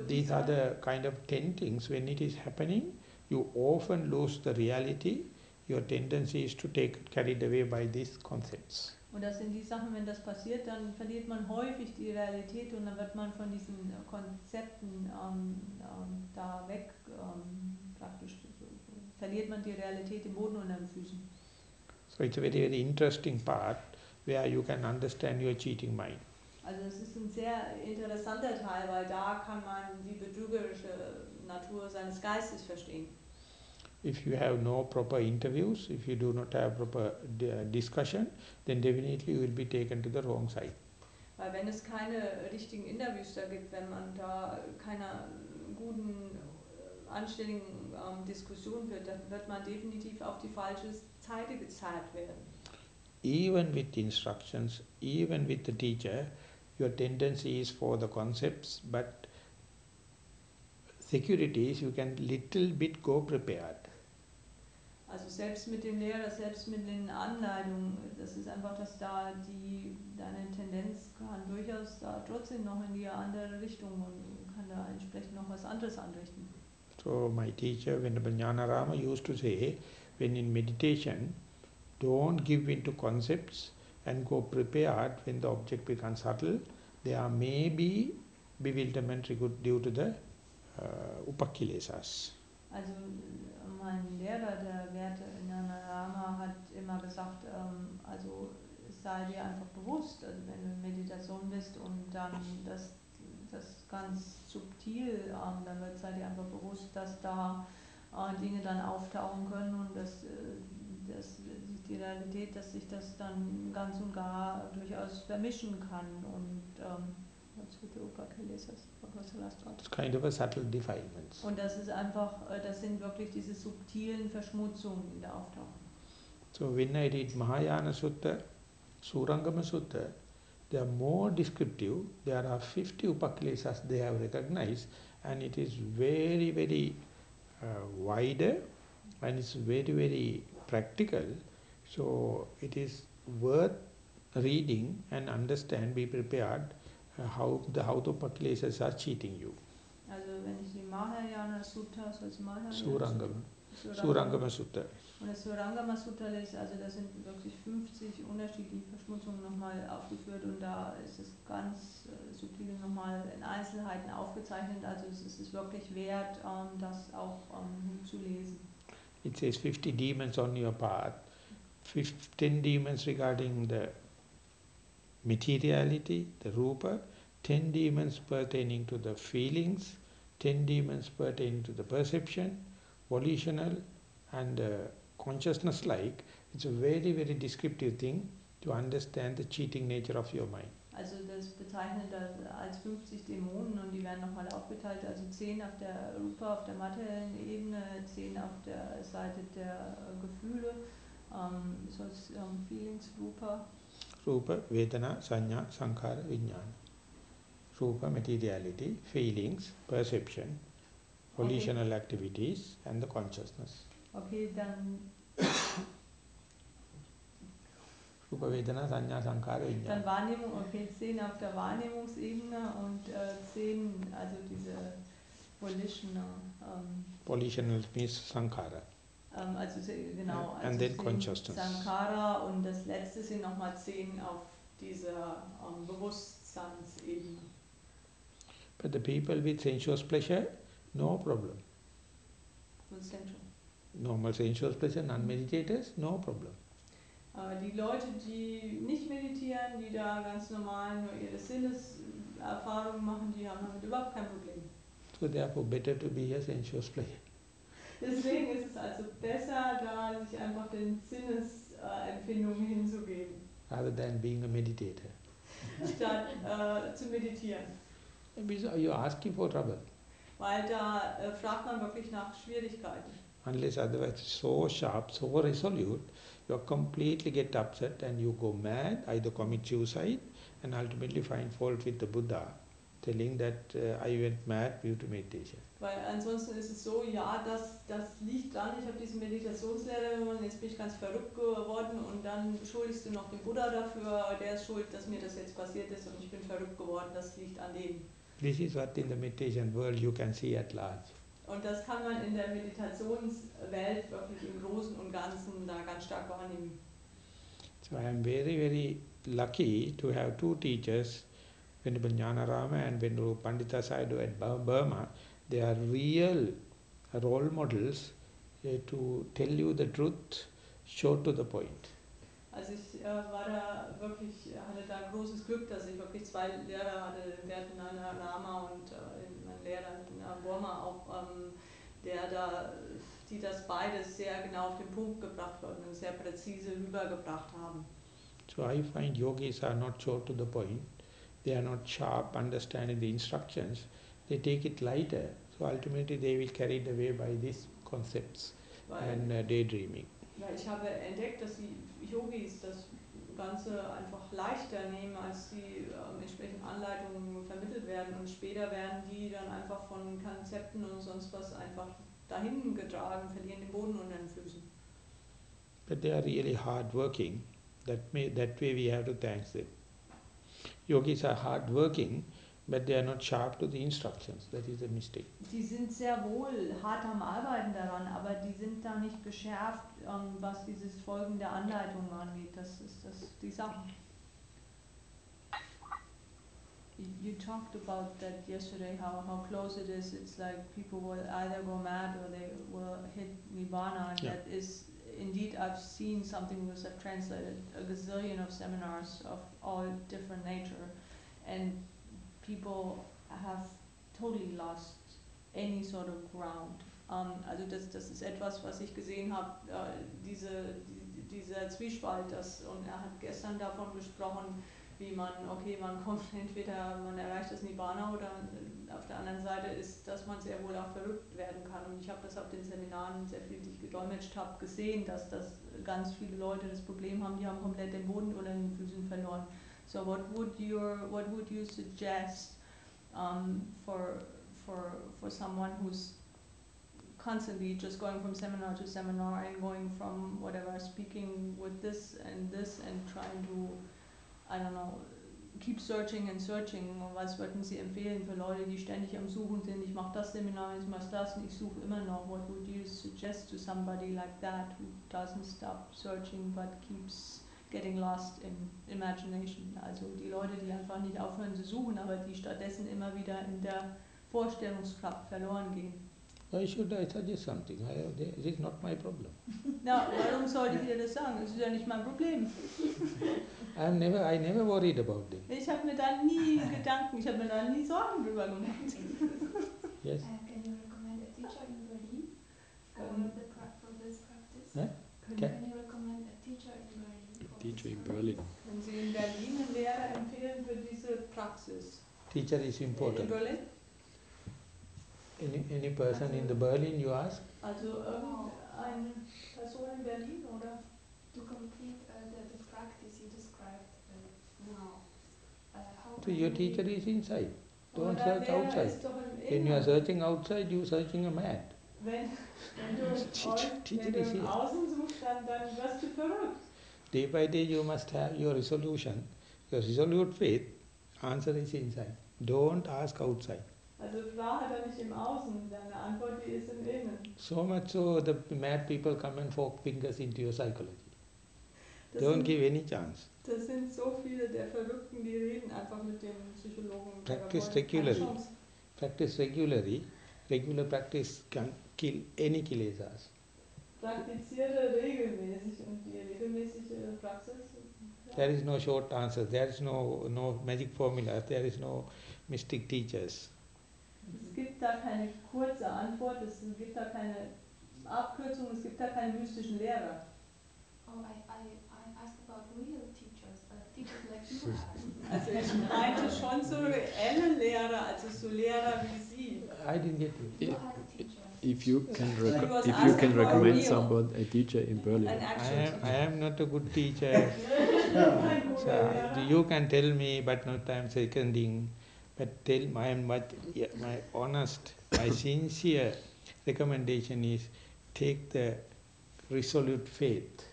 These are the kind of ten things. When it is happening, you often lose the reality. Your tendency is to take carried away by these concepts. Und das sind die Sachen, wenn das passiert, dann verliert man häufig die Realität und dann wird man von diesen Konzepten ähm, ähm, da weg, ähm, praktisch so, verliert man die Realität im Boden unter den Füßen. So it's a very, very interesting part where you can understand your cheating mind. Also es ist ein sehr interessanter Teil, weil da kann man die betrügerische Natur seines Geistes verstehen. If you have no proper interviews, if you do not have proper di- discussion, then definitely you will be taken to the wrong side. Weil wenn es keine richtigen Interviews da gibt, wenn man da keiner guten, äh, anständigen ähm, Diskussion führt, dann wird man definitiv auf die falsche Seite gezahlt werden. Even with instructions, even with the teacher, your tendency is for the concepts, but securities you can little bit go prepared. Also selbst mit dem Lehrer, selbst mit den Anleitungen, das ist einfach, dass da die, deine Tendenz kann durchaus da trotzdem noch in die andere Richtung und kann da entsprechend noch was anderes anrichten. So my teacher, Venerable used to say, when in meditation, don't give in to concepts and go prepared when the object becomes subtle. There may be bewilderment due to the uh, upakilesas. Also mein Lehrer, der Werte Rama, hat immer gesagt, ähm, also sei dir einfach bewusst, also wenn du in Meditation bist und dann das, das ganz subtil, ähm, dann wird sei dir einfach bewusst, dass da äh, Dinge dann auftauchen können und dass, äh, dass die Realität, dass sich das dann ganz und gar durchaus vermischen kann und ähm, It's kind of a subtle defilements. Und das ist einfach, äh, das sind wirklich diese subtilen Verschmutzungen, die da auftauchen. So when I read Mahayana Sutta, Surangama Sutta, they are more descriptive. There are 50 upakilesas they have recognized and it is very, very uh, wider and it's very, very practical. So it is worth reading and understand, be prepared uh, how the how the upakilesas are cheating you. Also wenn ich die Mahayana Sutta, so ist Mahayana Surangama. Surangama, Sutta. Und das Surangama Sutta lese, also da sind wirklich 50 unterschiedliche Verschmutzungen nochmal aufgeführt und da ist es ganz äh, subtil nochmal in Einzelheiten aufgezeichnet. Also es ist wirklich wert, ähm, das auch ähm, zu lesen. It says 50 demons on your path, 10 demons regarding the materiality, the rupa, 10 demons pertaining to the feelings, 10 demons pertaining to the perception, volitional and uh, consciousness like, it's a very, very descriptive thing to understand the cheating nature of your mind. Also das bezeichnet das als 50 Dämonen und die werden nochmal aufgeteilt, also 10 auf der Rupa, auf der materiellen Ebene, 10 auf der Seite der Gefühle, um, so it's um, Feelings Rupa. Rupa, Vedana, Sanya, Sankhara, Vijnana. Rupa, materiality, feelings, perception, volitional okay. activities and the consciousness. Okay, dann Rupa Vedana Sanya Sankara Vijnana. Dann Wahrnehmung, okay, 10 auf der Wahrnehmungsebene und äh, 10, also diese Volitional. Ähm, Volitional means Sankara. Ähm, also genau, also And then consciousness. Sankara und das letzte sind nochmal 10 auf dieser ähm, Bewusstseinsebene. But the people with sensuous pleasure, no problem. With sensual. Normal sensuous pleasure, non-meditators, no problem. Aber die Leute, die nicht meditieren, die da ganz normal nur ihre Sinneserfahrungen machen, die haben damit überhaupt kein Problem. So therefore better to be a sensuous player. Deswegen ist es also besser, da sich einfach den Sinnesempfindungen hinzugeben. Rather than being a meditator. Statt äh, zu meditieren. Because you asking for trouble. Weil da äh, fragt man wirklich nach Schwierigkeiten. Unless otherwise so sharp, so resolute, you completely get upset and you go mad, either commit suicide and ultimately find fault with the Buddha, telling that uh, I went mad due to meditation. Weil ansonsten ist es so, ja, das, das liegt dran, ich habe diese Meditationslehre und jetzt bin ich ganz verrückt geworden und dann schuldigst du noch den Buddha dafür, der ist schuld, dass mir das jetzt passiert ist und ich bin verrückt geworden, das liegt an dem. This is what in the meditation world you can see at large. Und das kann man in der Meditationswelt wirklich im Großen und Ganzen da ganz stark wahrnehmen. So I am very, very lucky to have two teachers, Venerable Jnanarama and Venerable Pandita Sayadaw at Burma. They are real role models uh, to tell you the truth, short to the point. Also ich äh, war da wirklich, hatte da großes Glück, dass ich wirklich zwei Lehrer hatte, den Wert Rama und äh, mein Lehrer in Burma auch, ähm, der da, die das beides sehr genau auf den Punkt gebracht haben und sehr präzise rübergebracht haben. So I find yogis are not short to the point. They are not sharp understanding the instructions. They take it lighter. So ultimately they will carried away by these concepts Weil, and uh, daydreaming. Weil ich habe entdeckt, dass die Yogis das Ganze einfach leichter nehmen, als die ähm, entsprechenden Anleitungen vermittelt werden. Und später werden die dann einfach von Konzepten und sonst was einfach dahin getragen, verlieren den Boden unter den Füßen. But they are really hard working. That, may, that way we have to thank them. Yogis are hard working, but they are not sharp to the instructions. That is a mistake. Die sind sehr wohl hart am Arbeiten daran, aber die sind da nicht geschärft, ähm, was dieses Folgen der Anleitungen angeht. Das ist das die Sache. You talked about that yesterday, how, how close it is. It's like people will either go mad or they will hit Nibbana, and yeah. that is indeed I've seen something because I've translated a gazillion of seminars of all different nature, and people have totally lost any sort of ground. Um, also das, das ist etwas, was ich gesehen habe, äh, diese, die, dieser Zwiespalt, das, und er hat gestern davon gesprochen, wie man, okay, man kommt <laughs> entweder, man erreicht das Nibbana oder auf der anderen Seite ist, dass man sehr wohl auch verrückt werden kann. Und ich habe das auf den Seminaren, sehr viel, die ich gedolmetscht habe, gesehen, dass das ganz viele Leute das Problem haben, die haben komplett den Boden unter den Füßen verloren. So what would your what would you suggest um, for for for someone who's constantly just going from seminar to seminar and going from whatever speaking with this and this and trying to I don't know keep searching and searching. Was würden Sie empfehlen für Leute, die ständig am Suchen sind? Ich mache das Seminar, ich mache das und ich suche immer noch. What would you suggest to somebody like that who doesn't stop searching but keeps getting lost in imagination? Also die Leute, die einfach nicht aufhören zu suchen, aber die stattdessen immer wieder in der Vorstellungskraft verloren gehen. Why should I suggest something? I, this is not my problem. Na, warum sollte ich dir das sagen? Das ist ja nicht mein Problem. <laughs> I never, I never worried about them. Ich habe mir da nie Gedanken, ich habe mir da nie Sorgen drüber gemacht. Yes. Uh, can you recommend a teacher in Berlin for, Um, the pra for this practice? Huh? Können, Okay. Can you recommend a teacher in Berlin? for Teacher in? Berlin. können Sie in Berlin einen Lehrer empfehlen für diese Praxis? Teacher is In important. Berlin? Any, any person in the Berlin you ask? Also irgendeine Person in Berlin oder? To complete uh, the, the practice you described uh, now, uh, how So your teacher is inside. Don't search outside. When you are searching outside, you are searching a mad. Wenn, wenn du, <laughs> im Teacher- teacher wenn du is im. Außen suchst, dann, dann wirst du verrückt. Day by day you must have your resolution, your resolute faith. Answer is inside. Don't ask outside. Also frage doch nicht im Außen, deine Antwort die ist im Innen. So much so the mad people come and poke fingers into your psychology. Das Don't sind, give any chance. das sind so viele der Verrückten, die reden einfach mit den Psychologen. Practice regularly. Practice regularly. Regular practice can kill any kilesas. Praktiziere regelmäßig und die regelmäßige Praxis. There is no short answer. There is no no magic formula. There is no mystic teachers. Es gibt da keine kurze Antwort, es gibt da keine Abkürzung, es gibt da keine mystischen Lehrer. Oh, I, I, I asked about real teachers, uh, teachers like you <laughs> are. Also ich meinte schon so reelle Lehrer, also so Lehrer wie Sie. I didn't get you. Yeah. If you can if you can recommend someone a teacher in Berlin. I am, I am not a good <laughs> teacher. Kein guter So, Lehrer. you can tell me, but not I am seconding. But tell my my my honest, my <coughs> sincere recommendation is take the resolute faith.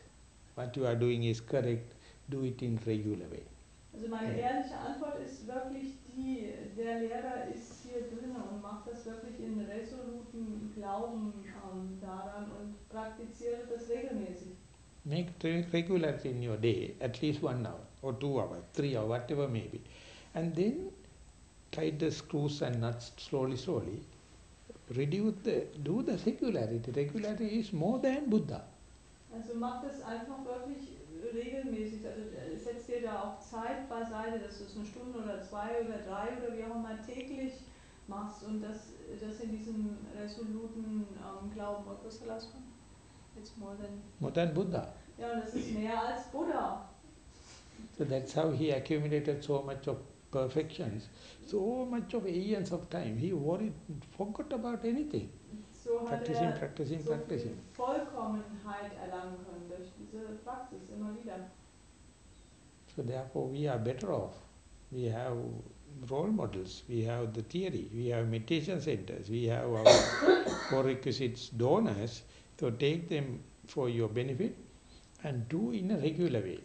What you are doing is correct. Do it in regular way. Also meine ehrliche Antwort ist wirklich die, der Lehrer ist hier drin und macht das wirklich in resoluten Glauben ähm, daran und praktiziere das regelmäßig. Make re- regularity in your day, at least one hour or two hours, three hours, whatever may be. And then try the screws and nuts slowly, slowly. Reduce the, do the regularity. Regularity is more than Buddha. Also mach das einfach wirklich regelmäßig. Also äh, setz dir da auch Zeit beiseite, dass du es eine Stunde oder zwei oder drei oder wie auch immer täglich machst und das, das in diesem resoluten ähm, Glauben. Was last one? It's more than. More than Buddha. Ja, und das ist mehr als Buddha. So that's how he accumulated so much of perfections, so much of aeons of time. He worried, forgot about anything. So Practicing, er practicing, so practicing. Vollkommenheit erlangen können durch diese Praxis immer wieder. So therefore we are better off. We have role models, we have the theory, we have meditation centers, we have our <coughs> four requisites donors. So take them for your benefit and do in a regular way.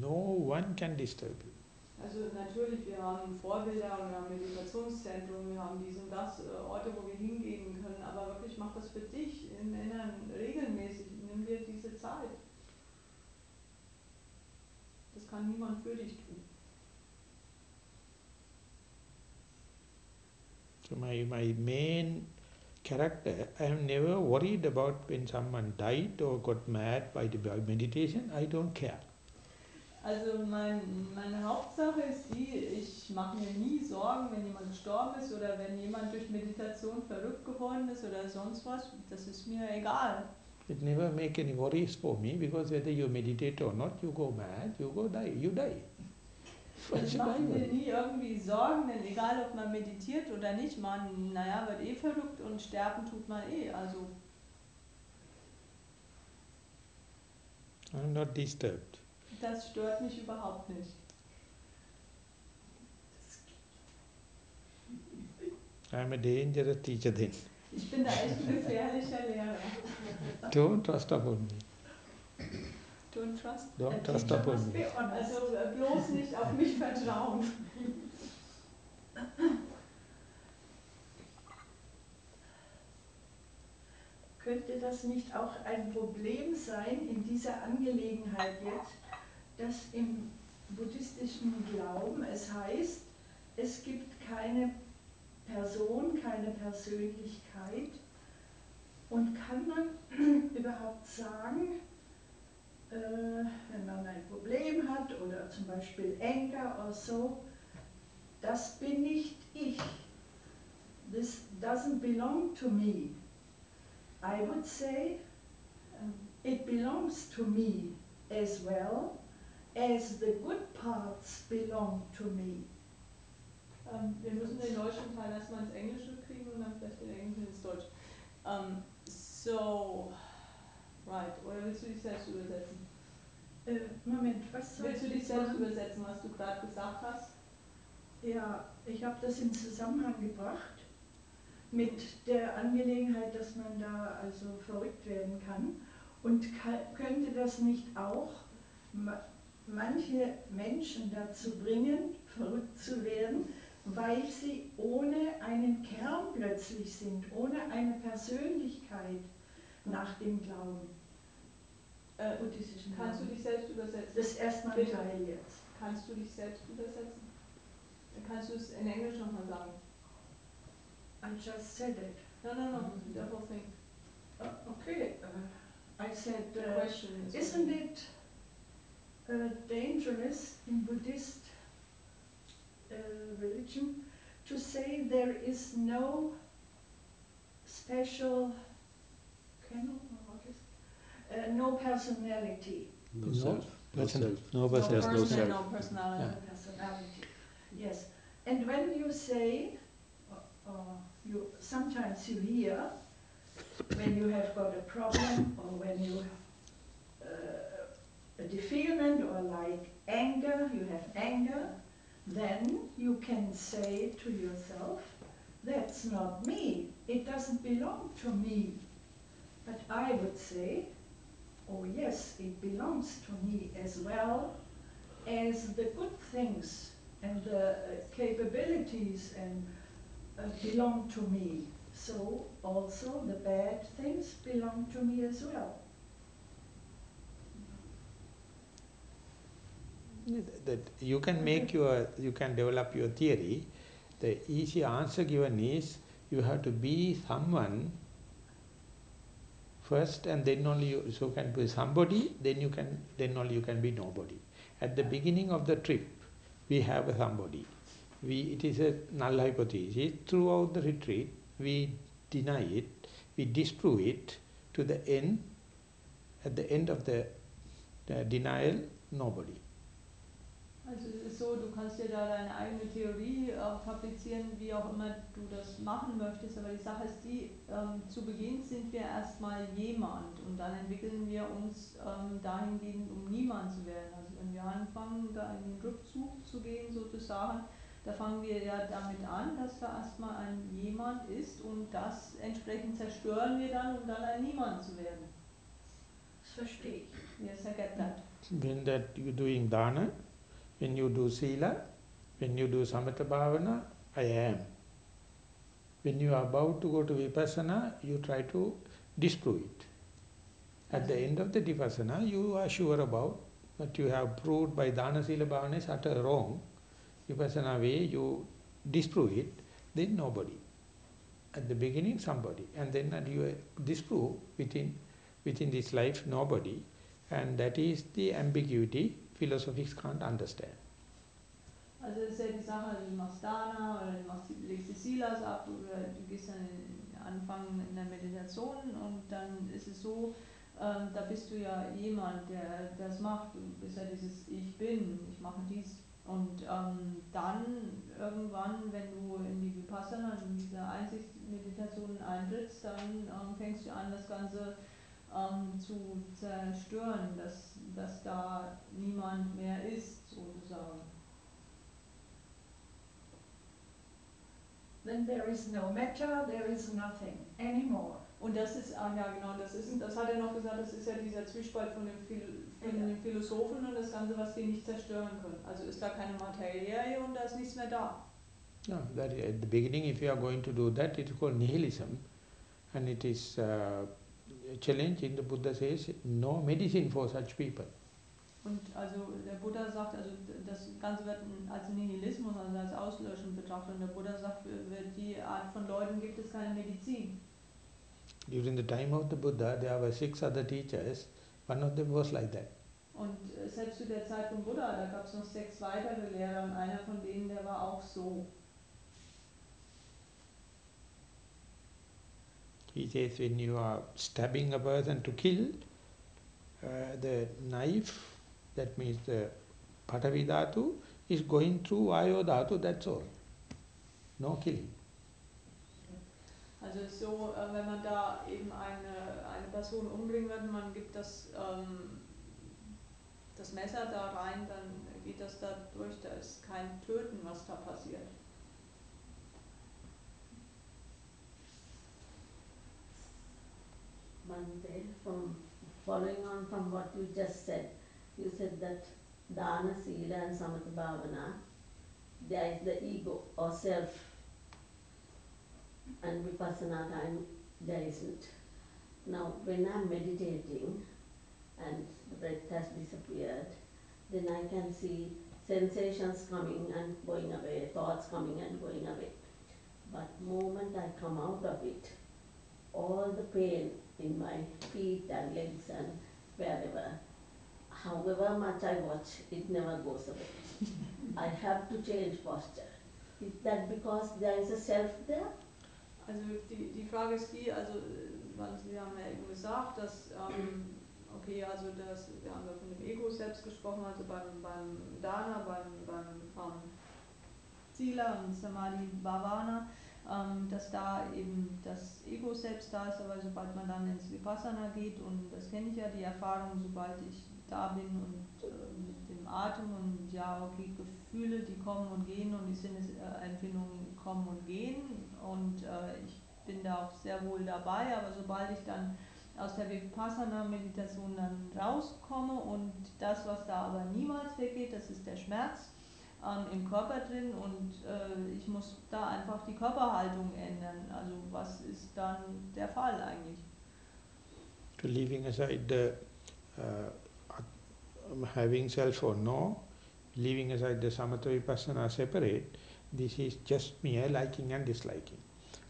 No one can disturb you. Also natürlich, wir haben Vorbilder wir haben Meditationszentren, wir haben dies und das, äh, Orte, wo wir hingehen können, aber wirklich mach das für dich im Inneren regelmäßig. Nimm dir diese Zeit. Das kann niemand für dich tun. So my, my main character, I am never worried about when someone died or got mad by the by meditation. I don't care. Also mein, meine Hauptsache ist die, ich mache mir nie Sorgen, wenn jemand gestorben ist oder wenn jemand durch Meditation verrückt geworden ist oder sonst was. Das ist mir egal. It never make any worries for me because whether you meditate or not, you go mad, you go die, you die. Why Das should I macht mir nie irgendwie Sorgen, denn egal ob man meditiert oder nicht, man, naja, wird eh verrückt und sterben tut man eh. Also I'm not disturbed. Das stört mich überhaupt nicht. I'm a dangerous teacher then. Ich bin da echt ein gefährlicher Lehrer. Don't trust upon me. Don't trust. Don't trust upon me. Also äh, bloß nicht auf mich vertrauen. Könnte das nicht auch ein Problem sein in dieser Angelegenheit jetzt, dass im buddhistischen Glauben es heißt, es gibt keine Person, keine Persönlichkeit und kann man <clears throat> überhaupt sagen, äh, wenn man ein Problem hat oder zum Beispiel Anger oder so, das bin nicht ich. This doesn't belong to me. I would say it belongs to me as well as the good parts belong to me. Ähm, wir müssen den deutschen Teil erstmal ins Englische kriegen und dann vielleicht den englischen ins Deutsch. Ähm, so, right. Oder willst du dich selbst übersetzen? Äh, Moment, was soll Willst du ich dich selbst übersetzen, was du gerade gesagt hast? Ja, ich habe das in Zusammenhang gebracht mit der Angelegenheit, dass man da also verrückt werden kann. Und könnte das nicht auch manche Menschen dazu bringen, verrückt zu werden, weil sie ohne einen Kern plötzlich sind, ohne eine Persönlichkeit nach dem Glauben, Äh, buddhistischen kannst du dich selbst übersetzen? Das ist erstmal ein Bitte. Teil jetzt. Kannst du dich selbst übersetzen? Kannst du es in Englisch nochmal sagen? I just said it. No, no, no, the whole thing. Okay, uh, I said, The uh, question is. isn't it uh, dangerous in Buddhist uh, religion to say there is no special, kennel, what is it? Uh, no personality. No No. self. No Person- self. No No person. No person, no personality. No personality. Yes, and when you say, uh, uh, you sometimes you hear when you have got a problem or when you uh, a defilement or like anger, you have anger, then you can say to yourself, that's not me. It doesn't belong to me. But I would say, oh yes, it belongs to me as well as the good things and the uh, capabilities and uh, belong to me. So also the bad things belong to me as well. That you can make your, you can develop your theory. The easy answer given is you have to be someone first and then only you so can be somebody then you can then only you can be nobody. At the beginning of the trip we have a somebody. We it is a null hypothesis. Throughout the retreat we deny it we disprove it to the end. At the end of the, the denial nobody Also es ist so, du kannst dir da deine eigene Theorie äh, fabrizieren, wie auch immer du das machen möchtest, aber die Sache ist die, ähm, zu Beginn sind wir erstmal jemand und dann entwickeln wir uns ähm, dahingehend, um niemand zu werden. Also wenn wir anfangen, da in den Rückzug zu gehen sozusagen, da fangen wir ja damit an, dass da erstmal ein jemand ist und das entsprechend zerstören wir dann, um dann ein Niemand zu werden. Das verstehe ich. Yes, I get that. when that you doing dana, when you do sila, when you do samatha bhavana, I am. When you are about to go to vipassana, you try to disprove it. At the end of the vipassana, you are sure about what you have proved by dana sila bhavana is utter wrong. Vipassana way, you disprove it, then nobody. At the beginning somebody and then you disprove within within this life nobody and that is the ambiguity philosophies can't understand. Also das ist ja die Sache, du machst Dana oder du machst, legst die Silas ab oder du gehst dann in den Anfang in der Meditation und dann ist es so, äh, da bist du ja jemand, der das macht. Du bist ja dieses Ich bin, ich mache dies. Und ähm, dann irgendwann, wenn du in die Vipassana, in diese Einsichtsmeditation eintrittst, dann ähm, fängst du an, das Ganze ähm, zu zerstören, dass, dass da niemand mehr ist, sozusagen. Then there is no matter, there is nothing anymore. Und das ist, ah ja genau, das ist, das hat er noch gesagt, das ist ja dieser Zwiespalt von den, Phil, von Ja. den Philosophen und das Ganze, was die nicht zerstören können. Also ist da keine Materie und da ist nichts mehr da. No, that at the beginning if you are going to do that it is called nihilism and it is uh, challenge in the Buddha says no medicine for such people. Und also der Buddha sagt, also das Ganze wird als Nihilismus, also als Auslöschen betrachtet. Und der Buddha sagt, für, die Art von Leuten gibt es keine Medizin. During the time of the Buddha there were six other teachers, one of them was like that. Und selbst zu der Zeit von Buddha, da gab es noch sechs weitere Lehrer und einer von denen, der war auch so. He says when you are stabbing a person to kill, uh, the knife, that means the Patavi Dhatu, is going through Vayu Dhatu, that's all. No killing. Also ist so, äh, wenn man da eben eine, eine Person umbringen wird, man gibt das, ähm, das Messer da rein, dann geht das da durch, da ist kein Töten, was da passiert. From following on from what you just said, you said that Dana, Sila and Samatha Bhavana, there is the ego or self and Vipassana time there isn't. Now when I'm meditating and the breath has disappeared, then I can see sensations coming and going away, thoughts coming and going away. But moment I come out of it, all the pain in my feet and legs and wherever, however much I watch, it never goes away. <laughs> I have to change posture. Is that because there is a self there? Also die, die Frage ist die, also äh, weil Sie haben ja eben gesagt, dass, ähm, okay, also das, wir haben ja von dem Ego selbst gesprochen, also beim, beim Dana, beim, beim ähm, Sila und Samadhi Bhavana, dass da eben das Ego selbst da ist, aber sobald man dann ins Vipassana geht, und das kenne ich ja, die Erfahrung, sobald ich da bin und äh, mit dem Atem und ja, okay, Gefühle, die kommen und gehen und die Sinnesempfindungen kommen und gehen und äh, ich bin da auch sehr wohl dabei, aber sobald ich dann aus der Vipassana-Meditation dann rauskomme und das, was da aber niemals weggeht, das ist der Schmerz ähm, im Körper drin und äh, ich muss da einfach die Körperhaltung ändern. Also was ist dann der Fall eigentlich? To leaving aside the uh, having self or no, leaving aside the samatha vipassana separate, this is just mere liking and disliking.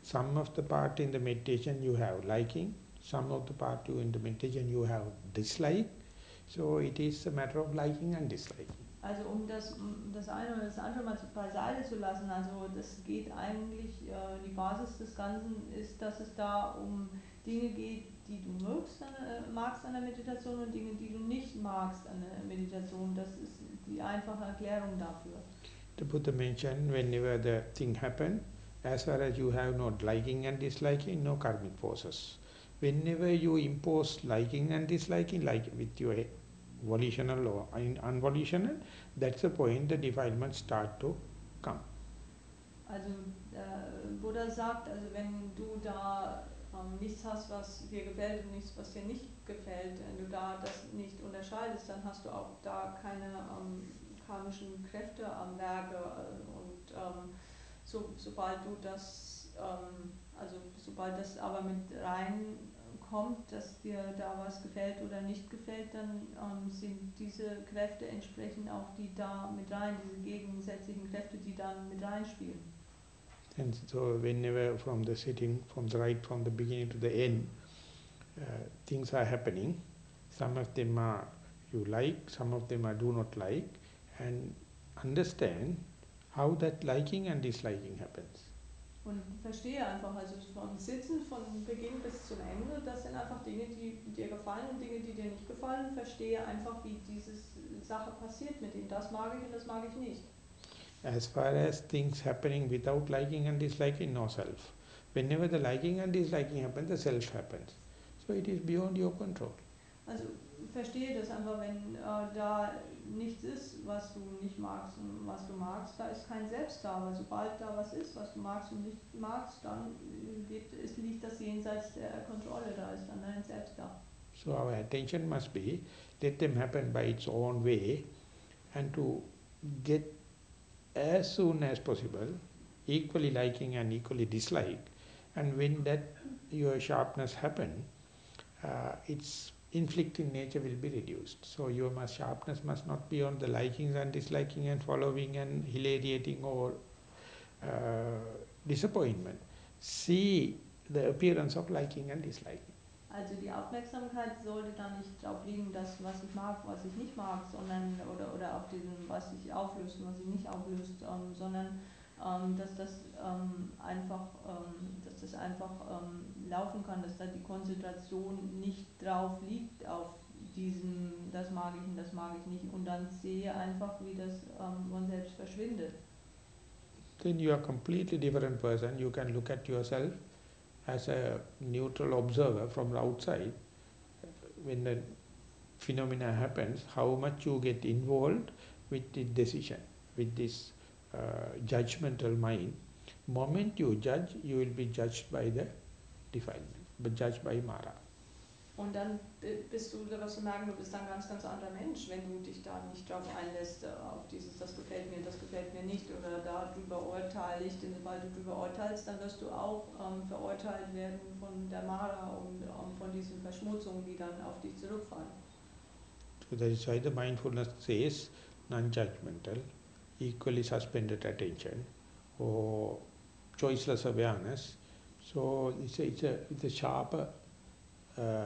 Some of the part in the meditation you have liking, some of the part you in the meditation you have dislike. So it is a matter of liking and disliking. Also um das, das eine oder das andere mal beiseite zu lassen, also das geht eigentlich, äh, die Basis des Ganzen ist, dass es da um Dinge geht, die du magst an, äh, magst an der Meditation und Dinge, die du nicht magst an der Meditation. Das ist die einfache Erklärung dafür. The Buddha mentioned whenever the thing happen, as far as you have not liking and disliking, no karmic forces. Whenever you impose liking and disliking, like with your volitional or unvolitional, that's the point the defilements start to come. Also der Buddha sagt, also wenn du da ähm, nichts hast, was dir gefällt und nichts, was dir nicht gefällt, wenn du da das nicht unterscheidest, dann hast du auch da keine ähm, karmischen Kräfte am Werke und ähm, so, sobald du das, ähm, also sobald das aber mit rein kommt, dass dir da was gefällt oder nicht gefällt, dann ähm, sind diese Kräfte entsprechend auch die da mit rein, diese gegensätzlichen Kräfte, die dann mit reinspielen. And so whenever from the sitting, from the right from the beginning to the end, uh, things are happening. Some of them are you like, some of them are do not like, and understand how that liking and disliking happens. Und verstehe einfach, also vom Sitzen, von Beginn bis zum Ende, das sind einfach Dinge, die dir gefallen und Dinge, die dir nicht gefallen. Verstehe einfach, wie diese Sache passiert mit dem, das mag ich und das mag ich nicht. As far as things happening without liking and disliking, no self. Whenever the liking and disliking happens, the self happens. So it is beyond your control. Also verstehe das einfach, wenn äh, da nichts ist, was du nicht magst und was du magst, da ist kein Selbst da. Aber sobald da was ist, was du magst und nicht magst, dann geht, ist, liegt das jenseits der Kontrolle, da ist dann dein Selbst da. So our attention must be, let them happen by its own way and to get as soon as possible equally liking and equally dislike and when that your sharpness happen uh, its inflicting nature will be reduced. So your must, sharpness must not be on the likings and disliking and following and hilariating or uh, disappointment. See the appearance of liking and disliking. Also die Aufmerksamkeit sollte da nicht drauf liegen, dass was ich mag, was ich nicht mag, sondern oder oder auf diesem, was sich auflöst was sich nicht auflöst, ähm, sondern ähm, dass das ähm, einfach, ähm, dass das einfach ähm, laufen kann, dass da die Konzentration nicht drauf liegt auf diesem, das mag ich und das mag ich nicht und dann sehe einfach, wie das ähm, von selbst verschwindet. Then you are completely different person. You can look at yourself as a neutral observer from the outside. When the phenomena happens, how much you get involved with the decision, with this uh, judgmental mind. Moment you judge, you will be judged by the defilement, but judged by Mara. Und dann bist du, wirst du merken, du bist ein ganz, ganz anderer Mensch, wenn du dich da nicht drauf einlässt, äh, auf dieses, das gefällt mir, das gefällt mir nicht, oder darüber urteile ich, denn sobald du darüber urteilst, dann wirst du auch ähm, verurteilt werden von der Mara und ähm, von diesen Verschmutzungen, die dann auf dich zurückfallen. So that is why the mindfulness says non-judgmental, equally suspended attention or choiceless awareness. So it's a, it's a, it's a sharper, uh,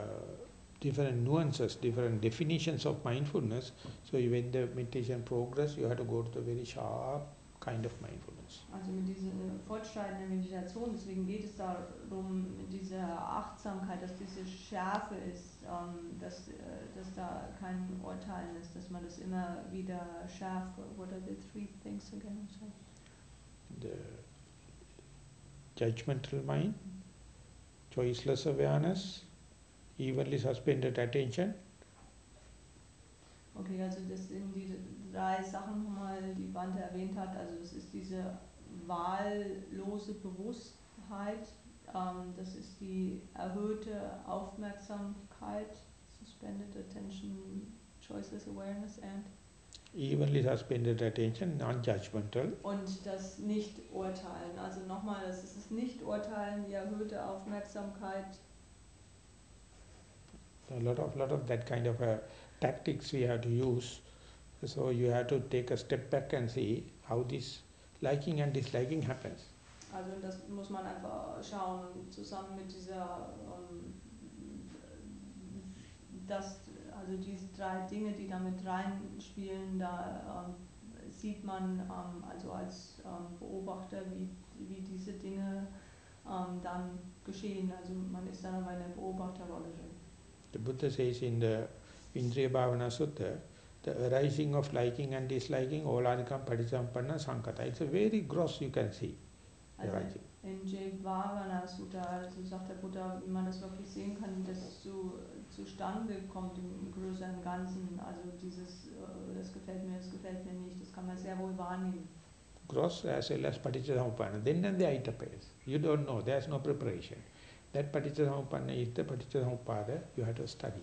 different nuances, different definitions of mindfulness. So when the meditation progress, you have to go to the very sharp kind of mindfulness. Also mit dieser fortschreitenden Meditation, deswegen geht es darum, mit dieser Achtsamkeit, dass diese Schärfe ist, ähm, dass, äh, dass da kein Urteilen ist, dass man das immer wieder schärft. What are the three things again? I'm sorry. The judgmental mind, choiceless awareness, evenly suspended attention. Okay, also das sind die drei Sachen nochmal, die Bante erwähnt hat. Also es ist diese wahllose Bewusstheit, ähm, das ist die erhöhte Aufmerksamkeit, suspended attention, choiceless awareness and evenly suspended attention, non-judgmental. Und das Nicht-Urteilen. Also nochmal, das ist das Nicht-Urteilen, die erhöhte Aufmerksamkeit. A lot of lot of that kind of uh, tactics we have to use. So you have to take a step back and see how this liking and disliking happens. Also das muss man einfach schauen, zusammen mit dieser, ähm, das also diese drei Dinge, die da mit reinspielen, da ähm, sieht man ähm, also als ähm, Beobachter, wie, wie diese Dinge ähm, dann geschehen. Also man ist dann aber in der Beobachterrolle drin. The Buddha says in the Indriya Bhavana Sutta, the arising of liking and disliking, oladikam patisampanna sankata. It's a very gross you can see. Also in Jevavana Sutta also sagt der Buddha, wie man das wirklich sehen kann, wie das zu, zustande kommt im größeren Ganzen. Also dieses, äh, das gefällt mir, das gefällt mir nicht, das kann man sehr wohl wahrnehmen. Gross as well as Paticcasamuppanna. Then and there it appears. You don't know, there's no preparation. That Paticcasamuppanna is the Paticcasamuppada you have to study.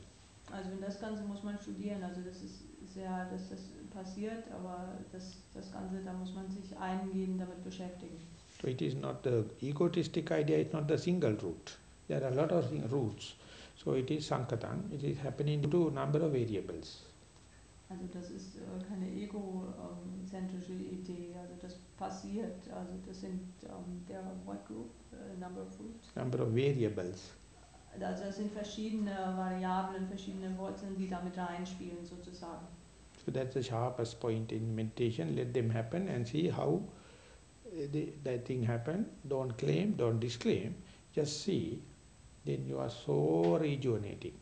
Also das Ganze muss man studieren, also das ist sehr, dass das passiert, aber das, das Ganze, da muss man sich eingehend damit beschäftigen. So it is not the egotistic idea, it's not the single root. There are a lot of roots. So it is Sankatan, it is happening to a number of variables. Also das ist äh, keine egozentrische ähm, Idee, also das passiert, also das sind ähm, are what group, a number of groups. Number of variables. Also das sind verschiedene Variablen, verschiedene Wurzeln, die damit reinspielen sozusagen. So that's the sharpest point in meditation. Let them happen and see how eh, the, that thing happen. Don't claim, don't disclaim. Just see. Then you are so rejuvenating.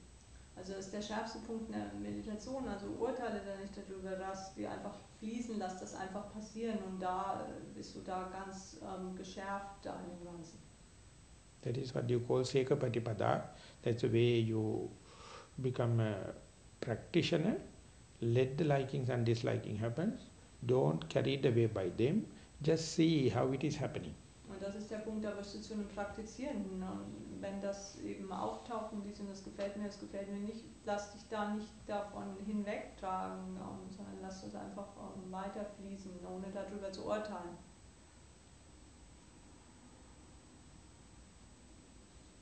Also das ist der schärfste Punkt in der Meditation. Also urteile da nicht darüber, dass wir einfach fließen, lass das einfach passieren und da bist du da ganz ähm, geschärft da in dem Ganzen. That is what you call Seka Patipada. That's the way you become a practitioner. Let the likings and disliking happen. Don't carry it away by them. Just see how it is happening. Und das ist der Punkt, da wirst du zu einem Praktizierenden. Und wenn das eben auftaucht und dies und das gefällt mir, das gefällt mir nicht, lass dich da nicht davon hinwegtragen, um, sondern lass es einfach um, weiterfließen, ohne darüber zu urteilen.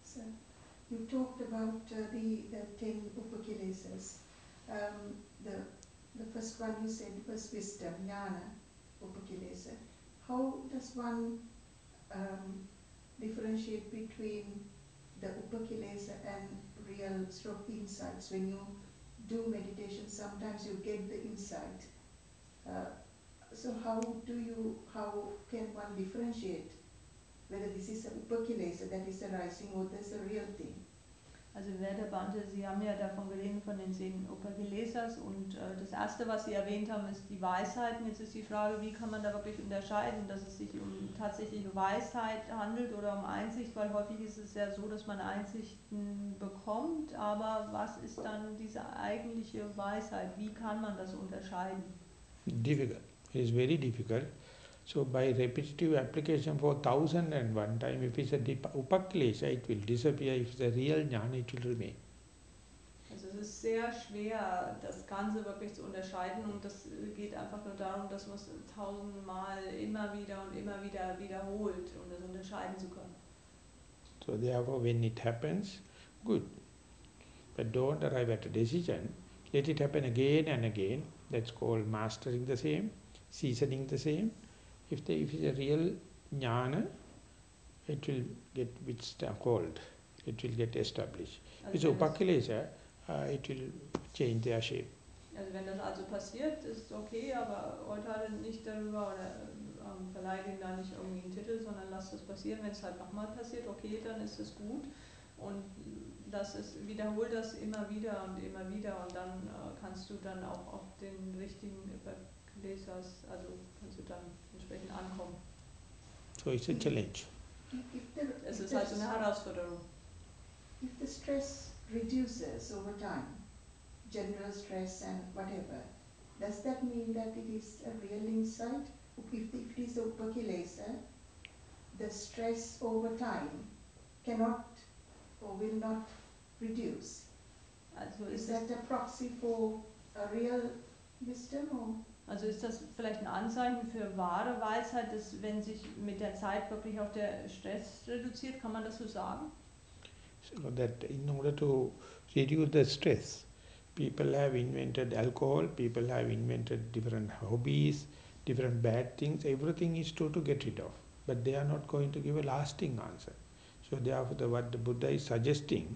So, you talked about uh, the, the ten upakilesas. Um, the, the first one you said was wisdom, jnana, upakilesa. How does one um, differentiate between the upakilesa and real stroke insights? When you do meditation, sometimes you get the insight. Uh, so how do you, how can one differentiate whether this is a upakilesa that is arising or there's a real thing? Also Werder Bante, Sie haben ja davon geredet, von den zehn Upakilesas und äh, das erste, was Sie erwähnt haben, ist die Weisheiten. Jetzt ist die Frage, wie kann man da wirklich unterscheiden, dass es sich um tatsächliche Weisheit handelt oder um Einsicht, weil häufig ist es ja so, dass man Einsichten bekommt, aber was ist dann diese eigentliche Weisheit? Wie kann man das unterscheiden? Difficult. It is very difficult. So by repetitive application for thousand and one time, if it's a upaklesha, it will disappear. If it's a real jnana, it will remain. Also es ist sehr schwer, das Ganze wirklich zu unterscheiden und das geht einfach nur darum, dass man es tausendmal immer wieder und immer wieder wiederholt, um das unterscheiden zu können. So therefore when it happens, good. But don't arrive at a decision. Let it happen again and again. That's called mastering the same, seasoning the same. If, the, if it's a real jnana, it will get hold, it will get established. Also if it's upakilesha, uh, it will change their shape. Also wenn das also passiert, ist okay, aber urteile nicht darüber oder ähm, verleihe ihm da nicht irgendwie einen Titel, sondern lass das passieren. Wenn es halt nochmal passiert, okay, dann ist es gut. Und lass es, wiederhol das immer wieder und immer wieder und dann äh, kannst du dann auch auf den richtigen Lesers, also kannst du dann entsprechend ankommen. So it's a mm. challenge. If the, Es ist also eine Herausforderung. If the stress reduces over time, general stress and whatever, does that mean that it is a real insight? If, if it is a upakilesa, the stress over time cannot or will not reduce. Also is ist that a proxy for a real wisdom or? Also ist das vielleicht ein Anzeichen für wahre Weisheit, dass wenn sich mit der Zeit wirklich auch der Stress reduziert, kann man das so sagen? So that in order to reduce the stress, people have invented alcohol, people have invented different hobbies, different bad things, everything is true to get rid of. But they are not going to give a lasting answer. So therefore the, what the Buddha is suggesting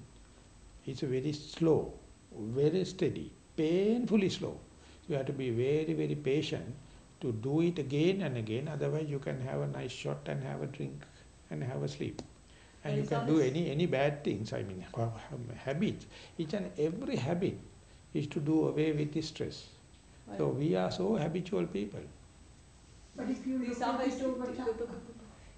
is very slow, very steady, painfully slow. You have to be very, very patient to do it again and again. Otherwise, you can have a nice shot and have a drink and have a sleep. And you can do any any bad things. I mean, habits. Each and every habit is to do away with the stress. Right. So we are so habitual people. But if you look at it over time,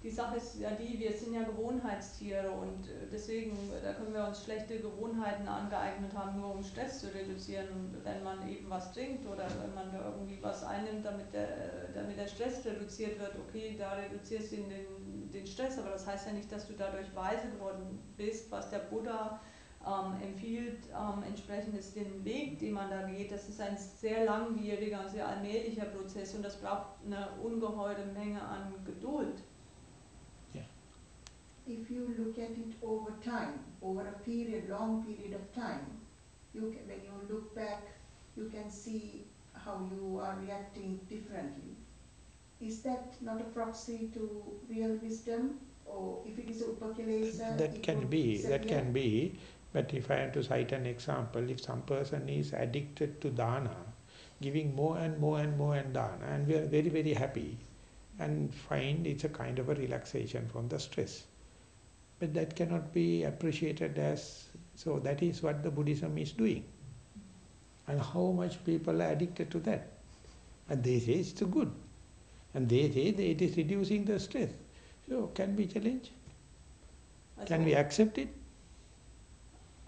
Die Sache ist ja die, wir sind ja Gewohnheitstiere und äh, deswegen, da können wir uns schlechte Gewohnheiten angeeignet haben, nur um Stress zu reduzieren. Und wenn man eben was trinkt oder wenn man da irgendwie was einnimmt, damit der, damit der Stress reduziert wird, okay, da reduzierst du den, den Stress, aber das heißt ja nicht, dass du dadurch weise geworden bist, was der Buddha ähm, empfiehlt, ähm, entsprechend ist den Weg, den man da geht, das ist ein sehr langwieriger und sehr allmählicher Prozess und das braucht eine ungeheure Menge an Geduld if you look at it over time, over a period, long period of time, you can, when you look back, you can see how you are reacting differently. Is that not a proxy to real wisdom? Or if it is a upakilesa, That can be, that can be. But if I have to cite an example, if some person is addicted to dana, giving more and more and more and dana, and we are very, very happy, and find it's a kind of a relaxation from the stress. But that cannot be appreciated as, so that is what the Buddhism is doing. And how much people are addicted to that. And they say it's good. And they say it is reducing the stress. So can we challenge? Can we accept it?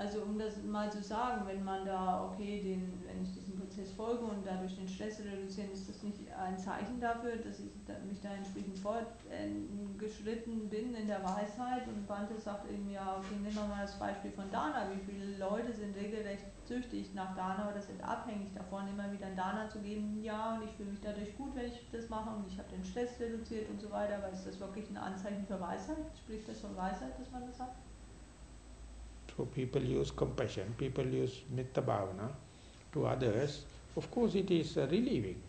Also um das mal zu sagen, wenn man da, okay, den, wenn ich diesem Prozess folge und dadurch den Stress reduzieren, ist das nicht ein Zeichen dafür, dass ich mich da entsprechend fortgeschritten bin in der Weisheit und Bante sagt eben, ja, okay, nehmen wir mal das Beispiel von Dana, wie viele Leute sind regelrecht süchtig nach Dana oder sind abhängig davon, immer wieder ein Dana zu geben, ja, und ich fühle mich dadurch gut, wenn ich das mache und ich habe den Stress reduziert und so weiter, aber ist das wirklich ein Anzeichen für Weisheit? Spricht das von Weisheit, dass man das sagt? So people use compassion, people use metta bhavana to others. Of course it is uh, relieving.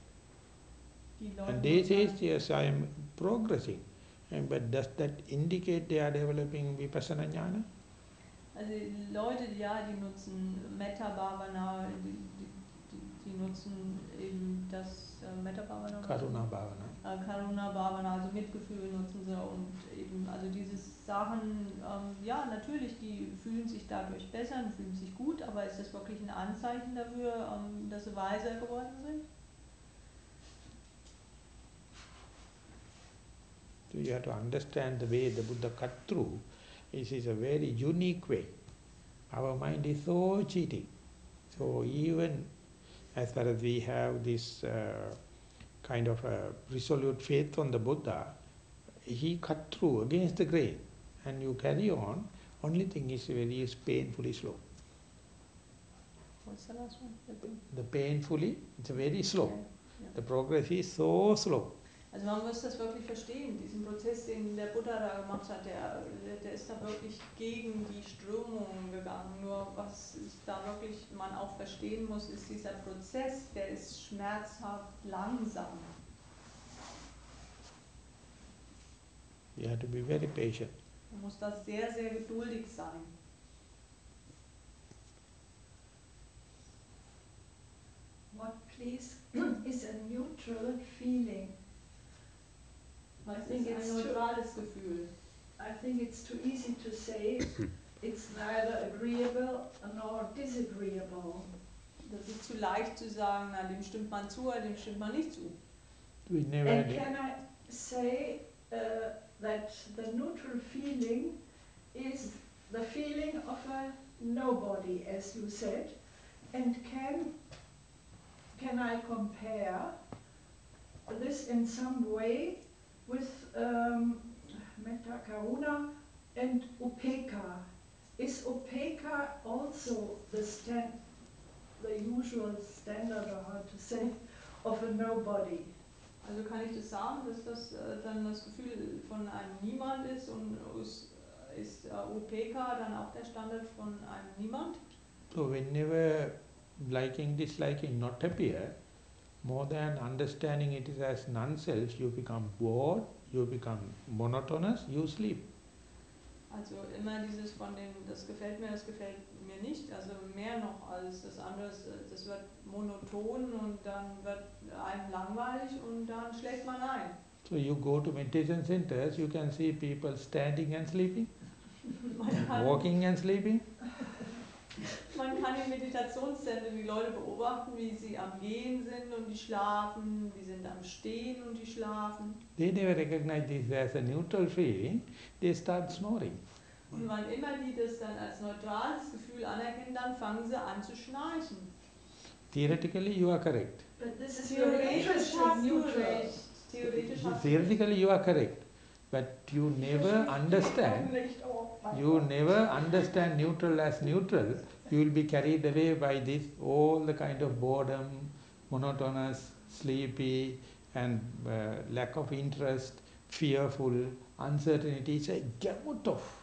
And they say, yes, I am progressing. And but does that indicate they are developing vipassana jnana? Also die Leute, ja, die nutzen Metta Bhavana, die, die, die, nutzen eben das äh, Metta Bhavana. Karuna bhavana. Äh, Karuna Bhavana, also Mitgefühl nutzen sie und eben, also diese Sachen, ähm, ja, natürlich, die fühlen sich dadurch besser und fühlen sich gut, aber ist das wirklich ein Anzeichen dafür, ähm, dass sie weiser geworden sind? So you have to understand the way the Buddha cut through. This is a very unique way. Our mind is so cheating. So even as far as we have this uh, kind of resolute faith on the Buddha, he cut through against the grain and you carry on. Only thing is very is painfully slow. What's the last one? The painfully, it's very slow. Ja. The progress is so slow. Also man muss das wirklich verstehen, diesen Prozess, den der Buddha da gemacht hat, der, der, der ist da wirklich gegen die Strömungen gegangen. Nur was da wirklich man auch verstehen muss, ist dieser Prozess, der ist schmerzhaft langsam. You have to be very patient. Man muss da sehr, sehr geduldig sein. What please <clears throat> is a neutral feeling? Was I think ist it's ein too- neutrales Gefühl? I think it's too easy to say <coughs> it's neither agreeable nor disagreeable. Das ist zu leicht zu sagen, na, dem stimmt man zu, oder dem stimmt man nicht zu. We And can I say uh, that the neutral feeling is the feeling of a nobody, as you said, and can can I compare this in some way with um, metta karuna and upeka? Is upeka also the stand, the usual standard, or how to say, of a nobody? Also kann ich das sagen, dass das äh, dann das Gefühl von einem Niemand ist und ist, äh, OPK dann auch der Standard von einem Niemand? So whenever liking, disliking not appear, more than understanding it is as non-self, you become bored, you become monotonous, you sleep. Also immer dieses von dem, das gefällt mir, das gefällt mir nicht, also mehr noch als das andere, äh, das wird monoton und dann wird einem langweilig und dann schläft man ein. So you go to meditation centers, you can see people standing and sleeping, kann, walking and sleeping. man kann in Meditationszentren die Leute beobachten, wie sie am Gehen sind und die schlafen, die sind am Stehen und die schlafen. They never recognize this as a neutral feeling, they start snoring. Und wann immer die das dann als neutrales Gefühl anerkennen, dann fangen sie an zu schnarchen. Theoretically you are correct. But this is very Theoretisch hast du recht. Theoretisch hast. Theoretically you are correct. But you never understand Nicht, mein You never understand neutral as neutral. You will be carried away by this, all the kind of boredom, monotonous, sleepy, and uh, lack of interest, fearful, uncertainty. It's a gamut of Aber die,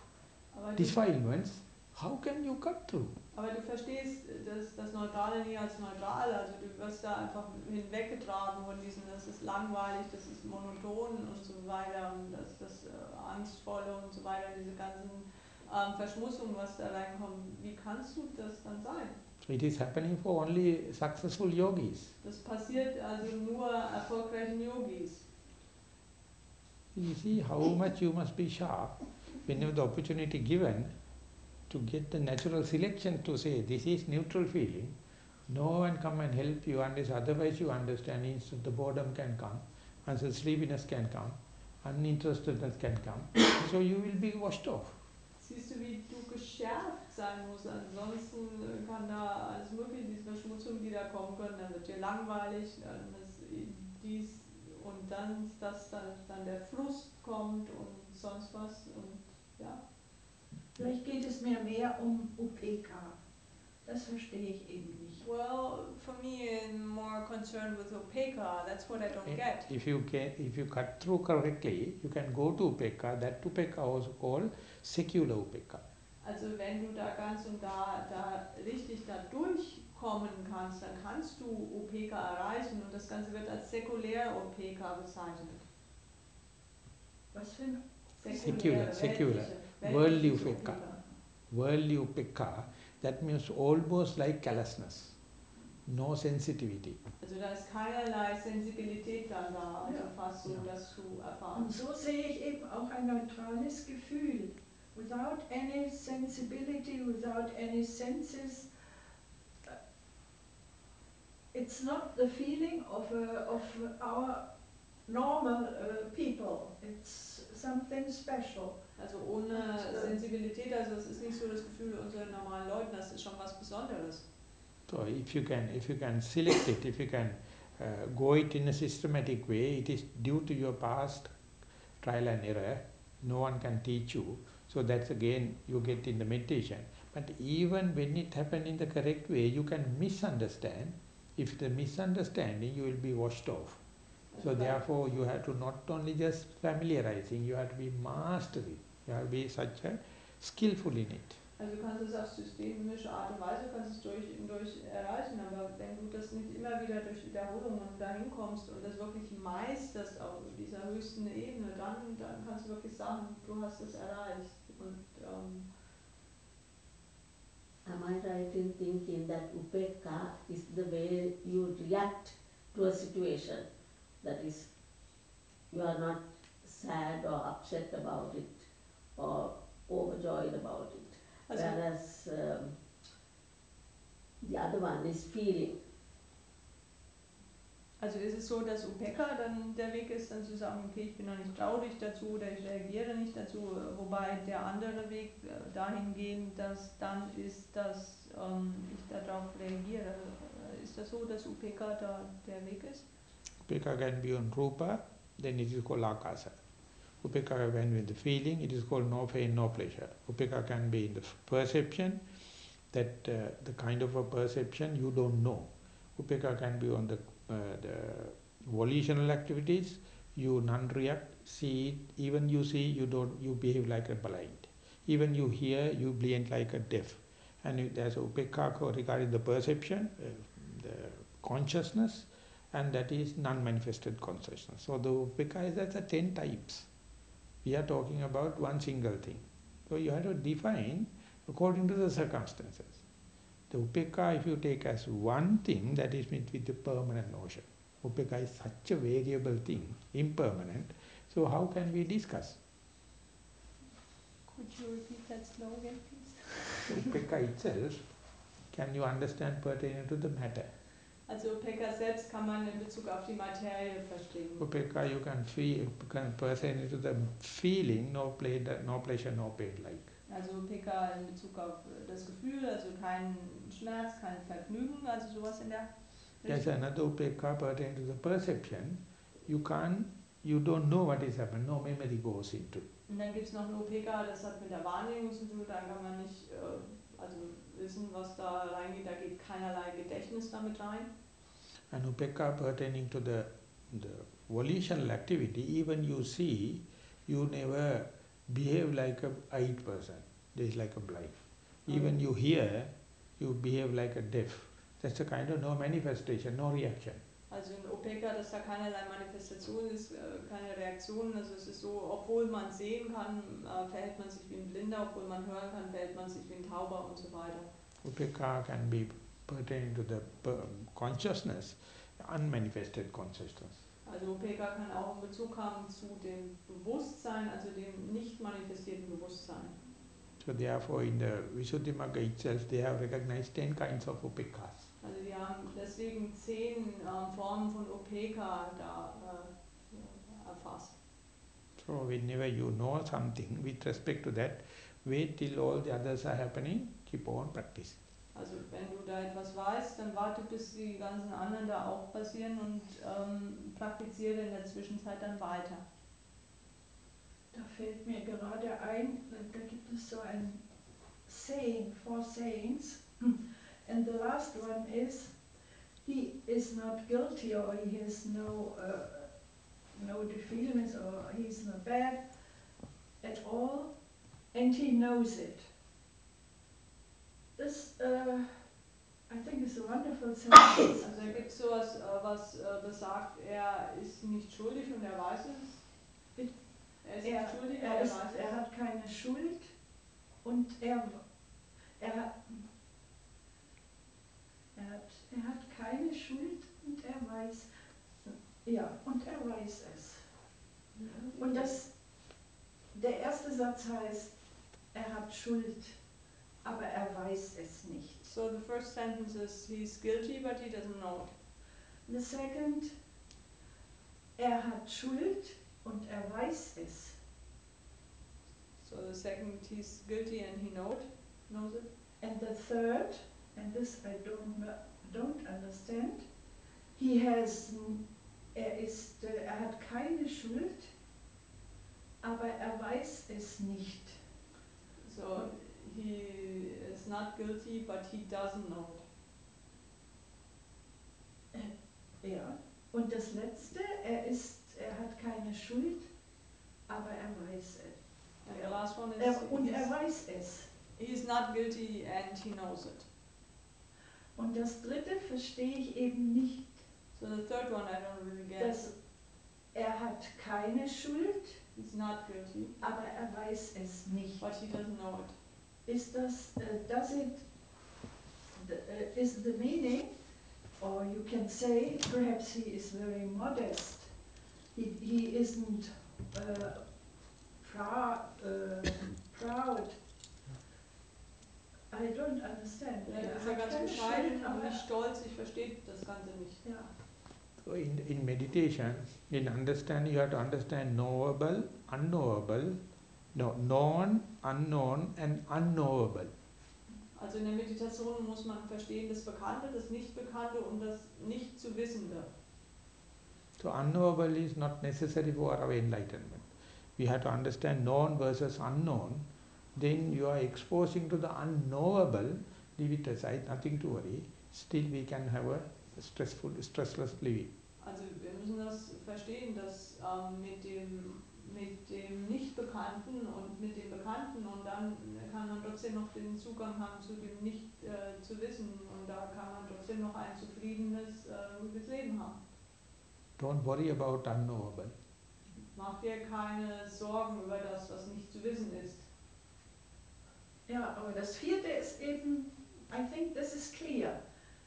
defilements. How can you cut through? Aber du verstehst das, das Neutrale nie als neutral, also du wirst da einfach hinweggetragen von diesem, das ist langweilig, das ist monoton und so weiter und das, das äh, Angstvolle und so weiter, diese ganzen ähm, Verschmutzungen, was da reinkommen. Wie kannst du das dann sein? It is happening for only successful yogis. Das passiert also nur erfolgreichen Yogis. You see how much you must be sharp whenever the opportunity given to get the natural selection to say this is neutral feeling. No one come and help you unless otherwise you understand instant the boredom can come, until sleepiness can come, uninterestedness can come. <coughs> so you will be washed off. Siehst du, wie du geschärft sein musst, ansonsten kann da alles mögliche, diese Verschmutzungen, die da kommen können, dann wird dir langweilig, dann dies und dann, dass dann, dann der Frust kommt und sonst was und ja. Vielleicht geht es mir mehr um UPK. Das verstehe ich eben nicht. Well, for me, I'm more concerned with Upeka. That's what I don't get. If you can, if you cut through correctly, you can go to upeka. That upeka also called secular upeka. Also wenn du da ganz und da, da richtig da durchkommen kannst, dann kannst du Upeka erreichen und das Ganze wird als säkulär Upeka bezeichnet. Was für ein Secular, secular, worldly upeka. Worldly upeka, that means almost like callousness, no sensitivity. Also da ist keinerlei Sensibilität dann da, also ja. fast so ja. das zu erfahren. Und so sehe ich eben auch ein neutrales Gefühl. Without any sensibility, without any senses, uh, it's not the feeling of, uh, of our normal uh, people. It's something special. Also ohne Sensibilität, also es ist nicht so das Gefühl unserer normalen Leuten, das ist schon was Besonderes. So if you can, if you can select it, if you can uh, go it in a systematic way, it is due to your past trial and error. No one can teach you. So that's again you get in the meditation. But even when it happen in the correct way, you can misunderstand. If the misunderstanding, you will be washed off. So therefore you have to not only just familiarizing, you have to be mastering. You have to be such a skillful in it. Also du kannst es auf systemische Art und Weise kannst es durch, durch erreichen, aber wenn du das nicht immer wieder durch Wiederholungen dahin kommst und das wirklich meisterst auf dieser höchsten Ebene, dann, dann kannst du wirklich sagen, du hast es erreicht. Und, ähm, Am I right in thinking that upekka is the way you react to a situation? That is, you are not sad or upset about it or overjoyed about it. Also Whereas um, the other one is feeling. Also ist es so, dass Upeka dann der Weg ist, dann zu sagen, okay, ich bin noch nicht traurig dazu oder ich reagiere nicht dazu, wobei der andere Weg äh, dahin gehen, dass dann ist, dass ähm, ich darauf reagiere. Ist das so, dass Upeka da der Weg ist? Upeka can be on Rupa, then it is called Akasa. Upeka can be in the feeling, it is called no pain, no pleasure. Upeka can be in the perception, that uh, the kind of a perception you don't know. Upeka can be on the, uh, the volitional activities, you non-react, see it, even you see, you don't, you behave like a blind. Even you hear, you blink like a deaf. And there's upeka regarding the perception, uh, the consciousness, and that is non-manifested consciousness. So the upeka is that's a 10 types. We are talking about one single thing. So you have to define according to the circumstances. The upeka, if you take as one thing, that is meant with the permanent notion. Upeka is such a variable thing, impermanent. So how can we discuss? Could you repeat that slogan, please? upeka itself, can you understand pertaining to the matter? Also Upeka selbst kann man in Bezug auf die Materie verstehen. Upeka you can feel, can pertain to the feeling, no, play, no pleasure, no pain like. Also Upeka in Bezug auf das Gefühl, also kein Schmerz, kein Vergnügen, also sowas in der There's another upeka pertaining to the perception. You can't, you don't know what is happening, no memory goes into. Und dann gibt es noch ein Upeka, das hat mit der Wahrnehmung zu tun, da kann man nicht äh, also wissen, was da reingeht, da geht keinerlei Gedächtnis damit rein. And upeka pertaining to the, the volitional activity, even you see, you never behave like a eyed person, there is like a blind. Even oh. you hear, you behave like a deaf. That's a kind of no manifestation, no reaction. Also in Opeka, dass da keinerlei Manifestation ist, äh, keine Reaktionen. Also es ist so, obwohl man sehen kann, äh, verhält man sich wie ein Blinder, obwohl man hören kann, verhält man sich wie ein Tauber und so weiter. Upeka can be pertaining to the consciousness, unmanifested consciousness. Also Opeka kann auch in Bezug haben zu dem Bewusstsein, also dem nicht manifestierten Bewusstsein. So therefore in the Visuddhimagga itself they have recognized ten kinds of upekas. Also die haben deswegen zehn ähm, Formen von Opeka da äh, erfasst. So whenever you know something with respect to that, wait till all the others are happening, keep on practicing. Also wenn du da etwas weißt, dann warte bis die ganzen anderen da auch passieren und ähm, praktiziere in der Zwischenzeit dann weiter. Da fällt mir gerade ein, da gibt es so ein saying, four sayings, and the last one is, he is not guilty or he has no uh, no feelings or he's not bad at all, and he knows it. This, uh, I think, is a wonderful sentence. Also da gibt es sowas, äh, was äh, besagt, er ist nicht schuldig und er weiß es. Er ist er, nicht schuldig, er, er, ist, er hat keine Schuld und er, er, hat, er, hat, er hat keine Schuld und er weiß, ja, und er weiß es. Und das, der erste Satz heißt, er hat Schuld, aber er weiß es nicht. So the first sentence is he's guilty but he doesn't know it. The second, er hat Schuld und er weiß es. So the second he's guilty and he know it, knows it. And the third, and this I don't don't understand, he has, er ist, äh, er hat keine Schuld, aber er weiß es nicht. So he is not guilty but he doesn't know it. Ja. Und das letzte, er ist, er hat keine Schuld, aber er weiß es. And the last one is Er, und er weiß es. he's not guilty and he knows it. Und das dritte verstehe ich eben nicht, So the third one I don't really get. dass er hat keine Schuld, He's not guilty aber er weiß es nicht. but he doesn't know it. Is das, uh, does it, the, uh, is the meaning, or you can say, perhaps he is very modest. He, he isn't uh, proud, uh, proud. I don't understand. Vielleicht ist hat ganz bescheiden und aber- nicht stolz, ich verstehe das Ganze nicht. Ja. So in, in meditation, in understanding, you have to understand knowable, unknowable, no, known, unknown and unknowable. Also in der Meditation muss man verstehen das Bekannte, das Nichtbekannte und das Nicht zu Wissende. So unknowable is not necessary for our enlightenment. We have to understand known versus unknown. Then you are exposing to the unknowable, leave it aside, nothing to worry. Still we can have a stressful, stressless living. Also wir müssen das verstehen, dass ähm, mit dem mit dem Nichtbekannten und mit dem Bekannten und dann kann man trotzdem noch den Zugang haben zu dem Nicht äh, zu wissen und da kann man trotzdem noch ein zufriedenes, äh, ruhiges Leben haben. Don't worry about unknowable. Mach dir keine Sorgen über das, was nicht zu wissen ist. Ja, aber das vierte ist eben, I think this is clear.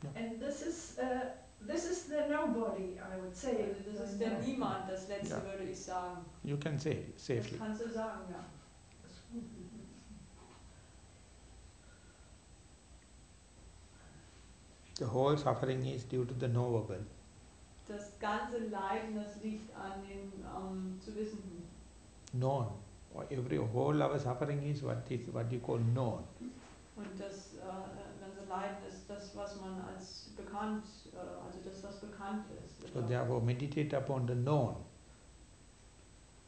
Ja. And this is, uh, this is the nobody, I would say. Also das ist der Niemand, das letzte Ja. würde ich sagen. You can say Das safely. kannst du sagen, ja. The whole suffering is due to the knowable. Das ganze Leiden, das liegt an dem ähm, zu Wissenden. Known. Every whole our suffering is what is what you call known. Und das äh, ganze Leiden ist das, was man als bekannt, äh, also das, was bekannt ist. So therefore meditate upon the known.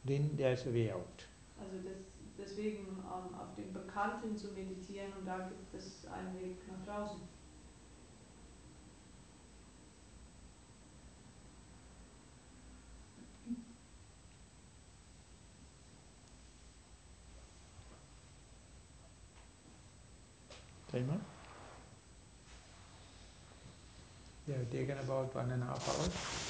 Then there's a way out. Also das, deswegen ähm, auf dem Bekannten zu meditieren und da gibt es einen Weg nach draußen. Time We have taken about one and a half hours.